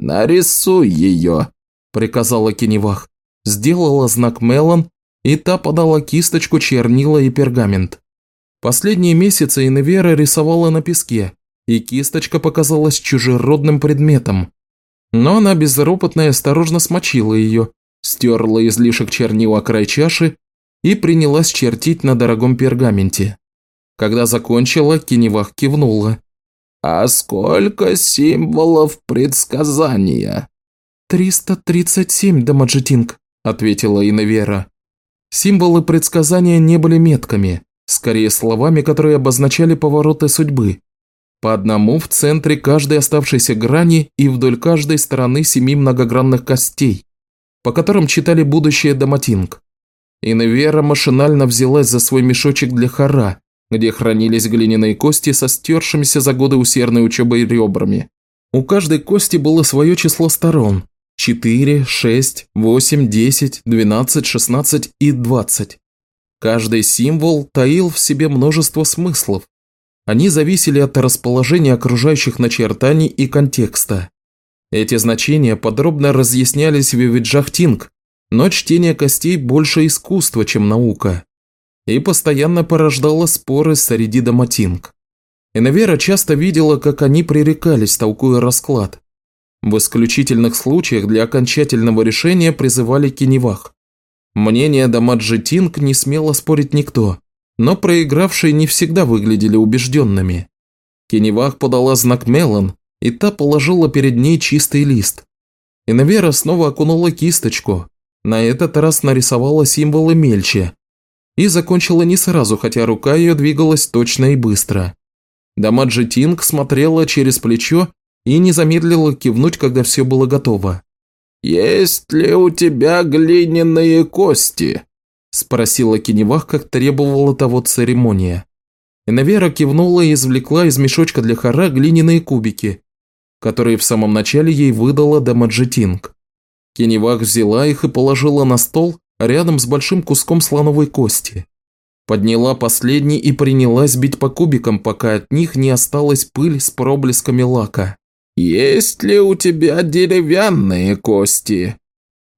«Нарисуй ее», – приказала Кеневах. Сделала знак Мелон, и та подала кисточку, чернила и пергамент. Последние месяцы Инвера рисовала на песке, и кисточка показалась чужеродным предметом, но она безропотно и осторожно смочила ее, стерла излишек чернила о край чаши и принялась чертить на дорогом пергаменте. Когда закончила, Кеневах кивнула. «А сколько символов предсказания?» «Триста тридцать семь, Дамаджетинг», – ответила Инавера. Символы предсказания не были метками, скорее словами, которые обозначали повороты судьбы. По одному в центре каждой оставшейся грани и вдоль каждой стороны семи многогранных костей, по которым читали будущее Даматинг. Инвера машинально взялась за свой мешочек для хара, где хранились глиняные кости со стершимися за годы усердной учебой ребрами. У каждой кости было свое число сторон – 4, 6, 8, 10, 12, 16 и 20. Каждый символ таил в себе множество смыслов, они зависели от расположения окружающих начертаний и контекста. Эти значения подробно разъяснялись в Вивиджахтинг, но чтение костей больше искусство, чем наука. И постоянно порождало споры с Сариди Матинг. Инавера часто видела, как они пререкались, толкуя расклад. В исключительных случаях для окончательного решения призывали Кеневах. Мнение Дамаджи Тинг не смело спорить никто но проигравшие не всегда выглядели убежденными. Кеневах подала знак Мелан, и та положила перед ней чистый лист. Инавера снова окунула кисточку, на этот раз нарисовала символы мельче. И закончила не сразу, хотя рука ее двигалась точно и быстро. Дамаджи Тинг смотрела через плечо и не замедлила кивнуть, когда все было готово. «Есть ли у тебя глиняные кости?» – спросила Кеневах, как требовала того церемония. Инавера кивнула и извлекла из мешочка для хара глиняные кубики, которые в самом начале ей выдала Дамаджетинг. Кеневах взяла их и положила на стол рядом с большим куском слоновой кости. Подняла последний и принялась бить по кубикам, пока от них не осталась пыль с проблесками лака. «Есть ли у тебя деревянные кости?»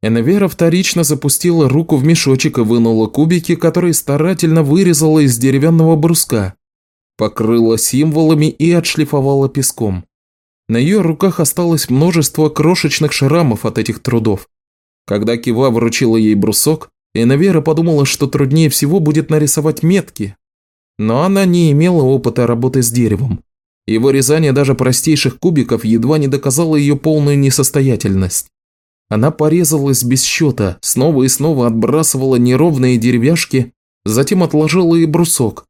Энвера вторично запустила руку в мешочек и вынула кубики, которые старательно вырезала из деревянного бруска, покрыла символами и отшлифовала песком. На ее руках осталось множество крошечных шрамов от этих трудов. Когда Кива вручила ей брусок, Энвера подумала, что труднее всего будет нарисовать метки. Но она не имела опыта работы с деревом, и вырезание даже простейших кубиков едва не доказало ее полную несостоятельность. Она порезалась без счета, снова и снова отбрасывала неровные деревяшки, затем отложила и брусок,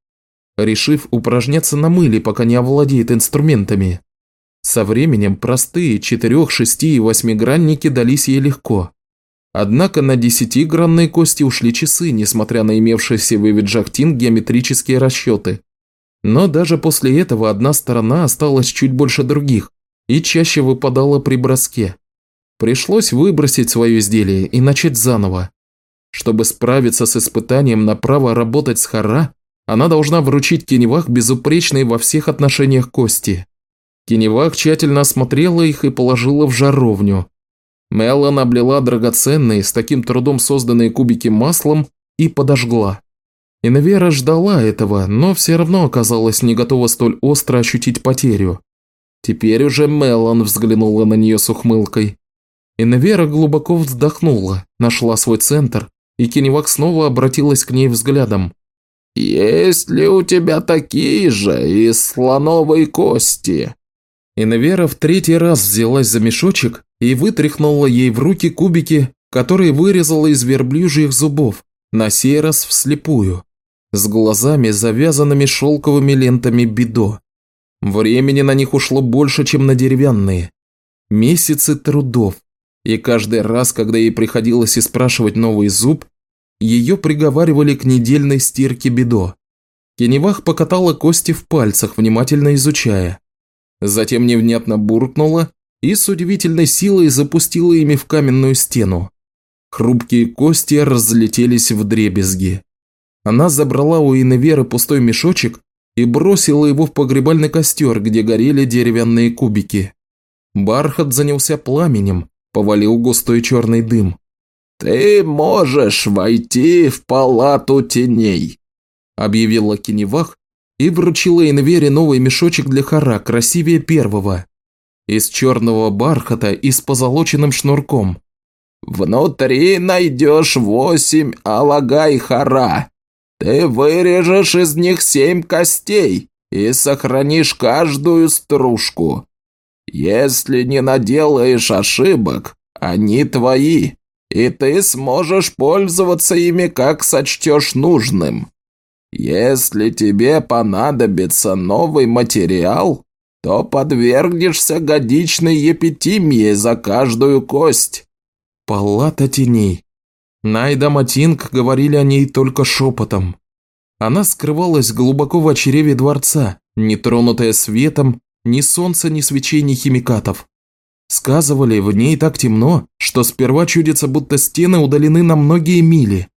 решив упражняться на мыле, пока не овладеет инструментами. Со временем простые четырех, шести и восьмигранники дались ей легко. Однако на десятигранные кости ушли часы, несмотря на имевшиеся в Эвиджахтин геометрические расчеты. Но даже после этого одна сторона осталась чуть больше других и чаще выпадала при броске. Пришлось выбросить свое изделие и начать заново. Чтобы справиться с испытанием на право работать с Хара, она должна вручить Кеневах безупречные во всех отношениях кости. Кеневах тщательно осмотрела их и положила в жаровню. Мелан облила драгоценные, с таким трудом созданные кубики маслом и подожгла. Инвера ждала этого, но все равно оказалась не готова столь остро ощутить потерю. Теперь уже Мелан взглянула на нее с ухмылкой. Инвера глубоко вздохнула, нашла свой центр, и Кеневак снова обратилась к ней взглядом. «Есть ли у тебя такие же из слоновой кости?» Инвера в третий раз взялась за мешочек и вытряхнула ей в руки кубики, которые вырезала из верблюжьих зубов, на сей раз вслепую, с глазами, завязанными шелковыми лентами бидо. Времени на них ушло больше, чем на деревянные. Месяцы трудов, и каждый раз, когда ей приходилось испрашивать новый зуб, ее приговаривали к недельной стирке бедо. Кеневах покатала кости в пальцах, внимательно изучая. Затем невнятно буркнула и с удивительной силой запустила ими в каменную стену. Хрупкие кости разлетелись в дребезги. Она забрала у Иневеры пустой мешочек и бросила его в погребальный костер, где горели деревянные кубики. Бархат занялся пламенем, повалил густой черный дым. «Ты можешь войти в палату теней», – объявила Киневах и вручила Инвере новый мешочек для хара, красивее первого. Из черного бархата и с позолоченным шнурком. «Внутри найдешь восемь алагай хара. Ты вырежешь из них семь костей и сохранишь каждую стружку. Если не наделаешь ошибок, они твои и ты сможешь пользоваться ими, как сочтешь нужным. Если тебе понадобится новый материал, то подвергнешься годичной епитимии за каждую кость. Палата теней. Найда Матинг говорили о ней только шепотом. Она скрывалась глубоко в очреве дворца, не тронутая светом, ни солнца, ни свечей, ни химикатов. Сказывали, в ней так темно, что сперва чудится, будто стены удалены на многие мили,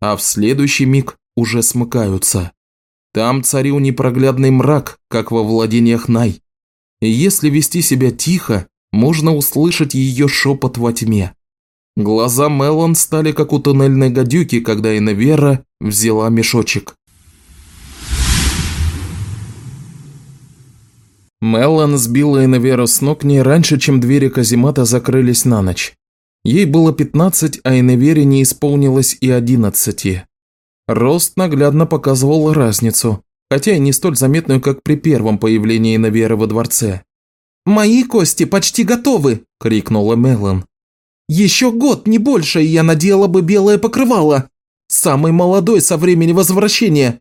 а в следующий миг уже смыкаются. Там царил непроглядный мрак, как во владениях Най. И если вести себя тихо, можно услышать ее шепот во тьме. Глаза Мелон стали как у туннельной гадюки, когда Иневера взяла мешочек. Меллан сбила Иневеру с ног не раньше, чем двери каземата закрылись на ночь. Ей было 15, а Иневере не исполнилось и 11. Рост наглядно показывал разницу, хотя и не столь заметную, как при первом появлении Иневеры во дворце. «Мои кости почти готовы!» – крикнула Меллан. «Еще год, не больше, и я надела бы белое покрывало! Самый молодой со времени возвращения!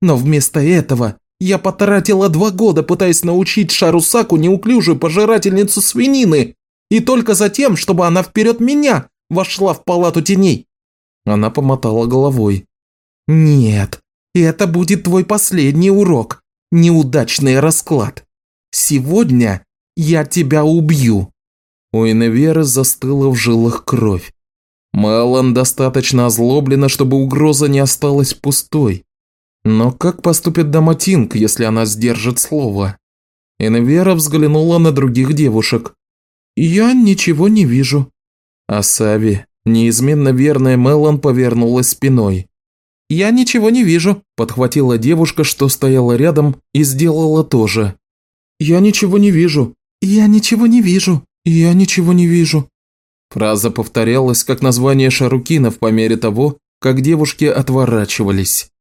Но вместо этого я потратила два года, пытаясь научить Шарусаку неуклюжую пожирательницу свинины, и только затем, чтобы она вперед меня вошла в палату теней. Она помотала головой. Нет, это будет твой последний урок. Неудачный расклад. Сегодня я тебя убью. У Иневеры застыла в жилах кровь. Мэлан достаточно озлоблена, чтобы угроза не осталась пустой. Но как поступит Даматинг, если она сдержит слово? Инвера взглянула на других девушек. «Я ничего не вижу». А Сави, неизменно верная Мелан, повернулась спиной. «Я ничего не вижу», – подхватила девушка, что стояла рядом, и сделала то же. «Я ничего не вижу. Я ничего не вижу. Я ничего не вижу». Фраза повторялась, как название шарукинов по мере того, как девушки отворачивались.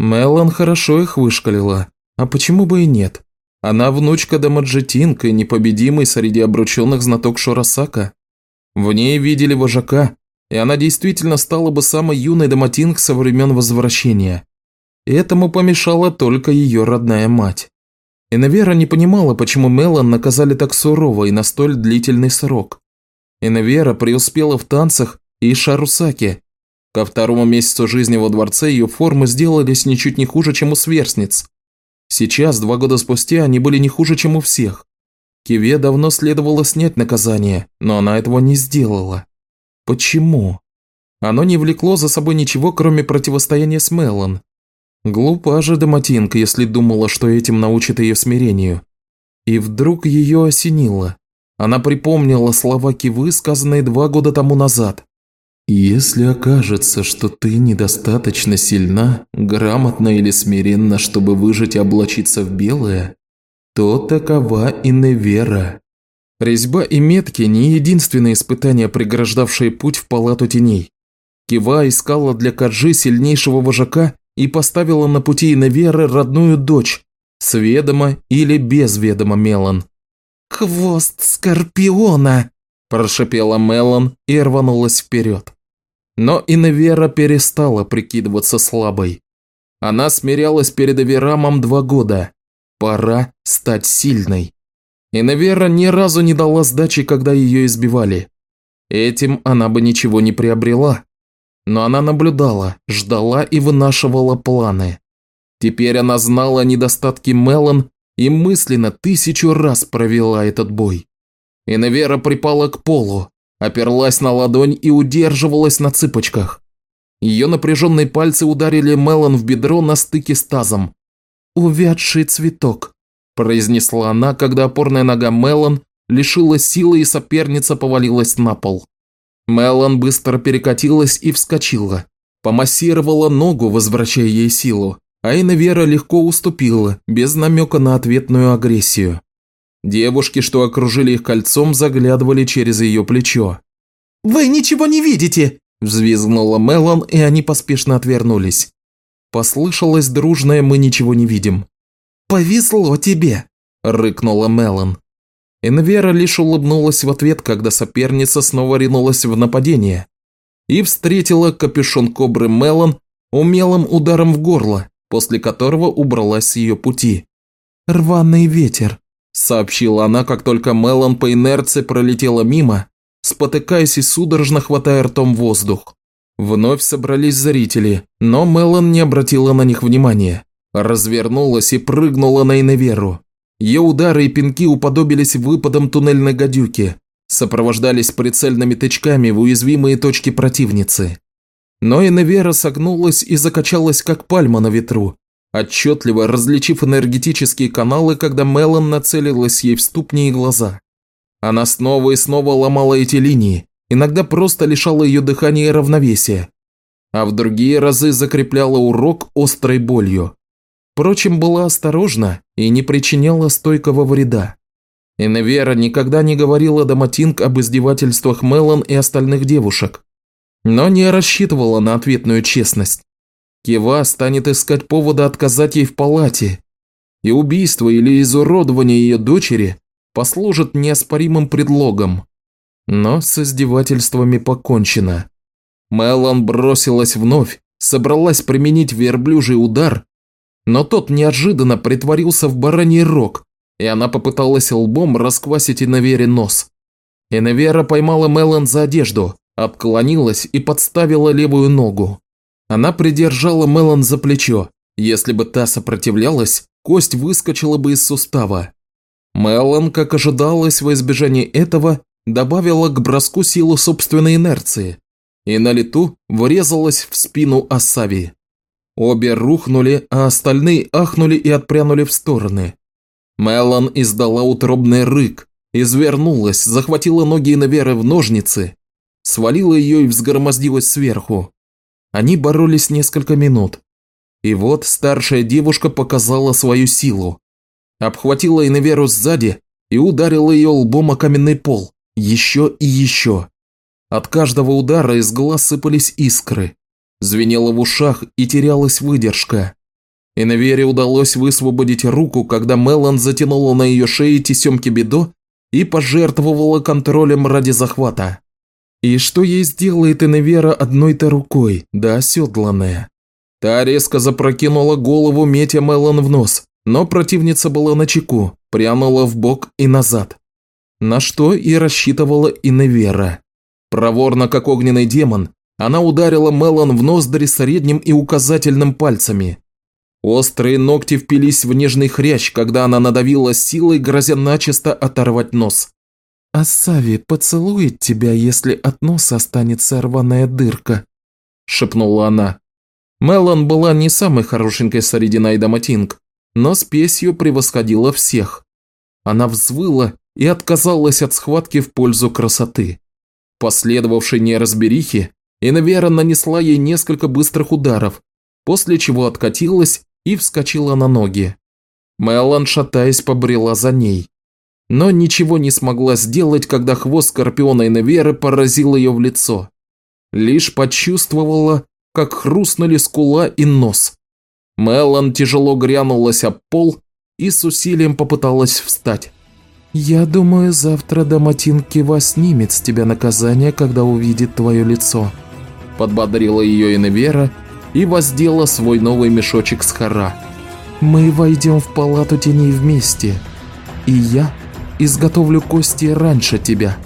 Мелан хорошо их вышкалила, а почему бы и нет? Она внучка Дамаджетинка и непобедимый среди обрученных знаток Шорасака. В ней видели вожака, и она действительно стала бы самой юной Даматинг со времен возвращения. Этому помешала только ее родная мать. Инавера не понимала, почему Мелан наказали так сурово и на столь длительный срок. Инавера преуспела в танцах и шарусаке, Ко второму месяцу жизни во дворце ее формы сделались ничуть не хуже, чем у сверстниц. Сейчас, два года спустя, они были не хуже, чем у всех. Киве давно следовало снять наказание, но она этого не сделала. Почему? Оно не влекло за собой ничего, кроме противостояния с Меллан. Глупа же Доматинка, если думала, что этим научит ее смирению. И вдруг ее осенило. Она припомнила слова Кивы, сказанные два года тому назад. Если окажется, что ты недостаточно сильна, грамотна или смиренна, чтобы выжить и облачиться в белое, то такова и невера. Резьба и метки – не единственные испытания, преграждавшие путь в палату теней. Кива искала для Каджи сильнейшего вожака и поставила на пути Иневеры родную дочь, с ведома или без ведома Мелан. «Хвост Скорпиона!» – прошипела Мелан и рванулась вперед. Но Иневера перестала прикидываться слабой. Она смирялась перед Аверамом два года. Пора стать сильной. Иневера ни разу не дала сдачи, когда ее избивали. Этим она бы ничего не приобрела. Но она наблюдала, ждала и вынашивала планы. Теперь она знала недостатки Мелан и мысленно тысячу раз провела этот бой. Иневера припала к полу, оперлась на ладонь и удерживалась на цыпочках. Ее напряженные пальцы ударили Мелан в бедро на стыке с тазом. «Увядший цветок», – произнесла она, когда опорная нога Мелан лишила силы и соперница повалилась на пол. Мелан быстро перекатилась и вскочила. Помассировала ногу, возвращая ей силу. Айна Вера легко уступила, без намека на ответную агрессию. Девушки, что окружили их кольцом, заглядывали через ее плечо. «Вы ничего не видите!» – взвизгнула Мелон, и они поспешно отвернулись. Послышалось дружное «мы ничего не видим». «Повезло тебе!» – рыкнула Мелон. Энвера лишь улыбнулась в ответ, когда соперница снова ринулась в нападение и встретила капюшон кобры Мелон умелым ударом в горло, после которого убралась с ее пути. «Рваный ветер», – сообщила она, как только Мелон по инерции пролетела мимо, спотыкаясь и судорожно хватая ртом воздух. Вновь собрались зрители, но Мелон не обратила на них внимания. Развернулась и прыгнула на Иневеру. Ее удары и пинки уподобились выпадам туннельной гадюки, сопровождались прицельными тычками в уязвимые точки противницы. Но Иневера согнулась и закачалась, как пальма на ветру, отчетливо различив энергетические каналы, когда Мелан нацелилась ей в ступни и глаза. Она снова и снова ломала эти линии, иногда просто лишала ее дыхания и равновесия, а в другие разы закрепляла урок острой болью. Впрочем, была осторожна и не причиняла стойкого вреда. Иневера никогда не говорила Даматинг об издевательствах Мелан и остальных девушек, но не рассчитывала на ответную честность. Кива станет искать повода отказать ей в палате, и убийство или изуродование ее дочери послужит неоспоримым предлогом. Но с издевательствами покончено. Мелан бросилась вновь, собралась применить верблюжий удар, но тот неожиданно притворился в бараний рог, и она попыталась лбом расквасить Инавере нос. Инавера поймала Мелан за одежду, отклонилась и подставила левую ногу. Она придержала Мелан за плечо. Если бы та сопротивлялась, кость выскочила бы из сустава. Мелан, как ожидалось во избежание этого, добавила к броску силу собственной инерции и на лету врезалась в спину Асави. Обе рухнули, а остальные ахнули и отпрянули в стороны. Мелан издала утробный рык, извернулась, захватила ноги Инаверы в ножницы свалила ее и взгромоздилась сверху. Они боролись несколько минут. И вот старшая девушка показала свою силу. Обхватила Иневеру сзади и ударила ее лбом о каменный пол. Еще и еще. От каждого удара из глаз сыпались искры. Звенело в ушах и терялась выдержка. Иневере удалось высвободить руку, когда Мелан затянула на ее шее тесемки бедо и пожертвовала контролем ради захвата. И что ей сделает Иневера одной-то рукой, да оседланная? Та резко запрокинула голову, метя Мелан в нос, но противница была на чеку, прянула в бок и назад. На что и рассчитывала Иневера. Проворно, как огненный демон, она ударила Мелан в ноздри средним и указательным пальцами. Острые ногти впились в нежный хрящ, когда она надавила силой, грозя начисто оторвать нос. «Асави поцелует тебя, если от носа останется рваная дырка», – шепнула она. Мелан была не самой хорошенькой среди Найдаматинг, но спесью превосходила всех. Она взвыла и отказалась от схватки в пользу красоты. Последовавшей неразберихи, Инвера нанесла ей несколько быстрых ударов, после чего откатилась и вскочила на ноги. Мелан, шатаясь, побрела за ней. Но ничего не смогла сделать, когда хвост Скорпиона Иневеры поразил ее в лицо. Лишь почувствовала, как хрустнули скула и нос. Мелан тяжело грянулась об пол и с усилием попыталась встать. «Я думаю, завтра Даматин Кива снимет с тебя наказание, когда увидит твое лицо», – подбодрила ее Иневера и воздела свой новый мешочек с хара. «Мы войдем в палату теней вместе, и я изготовлю кости раньше тебя».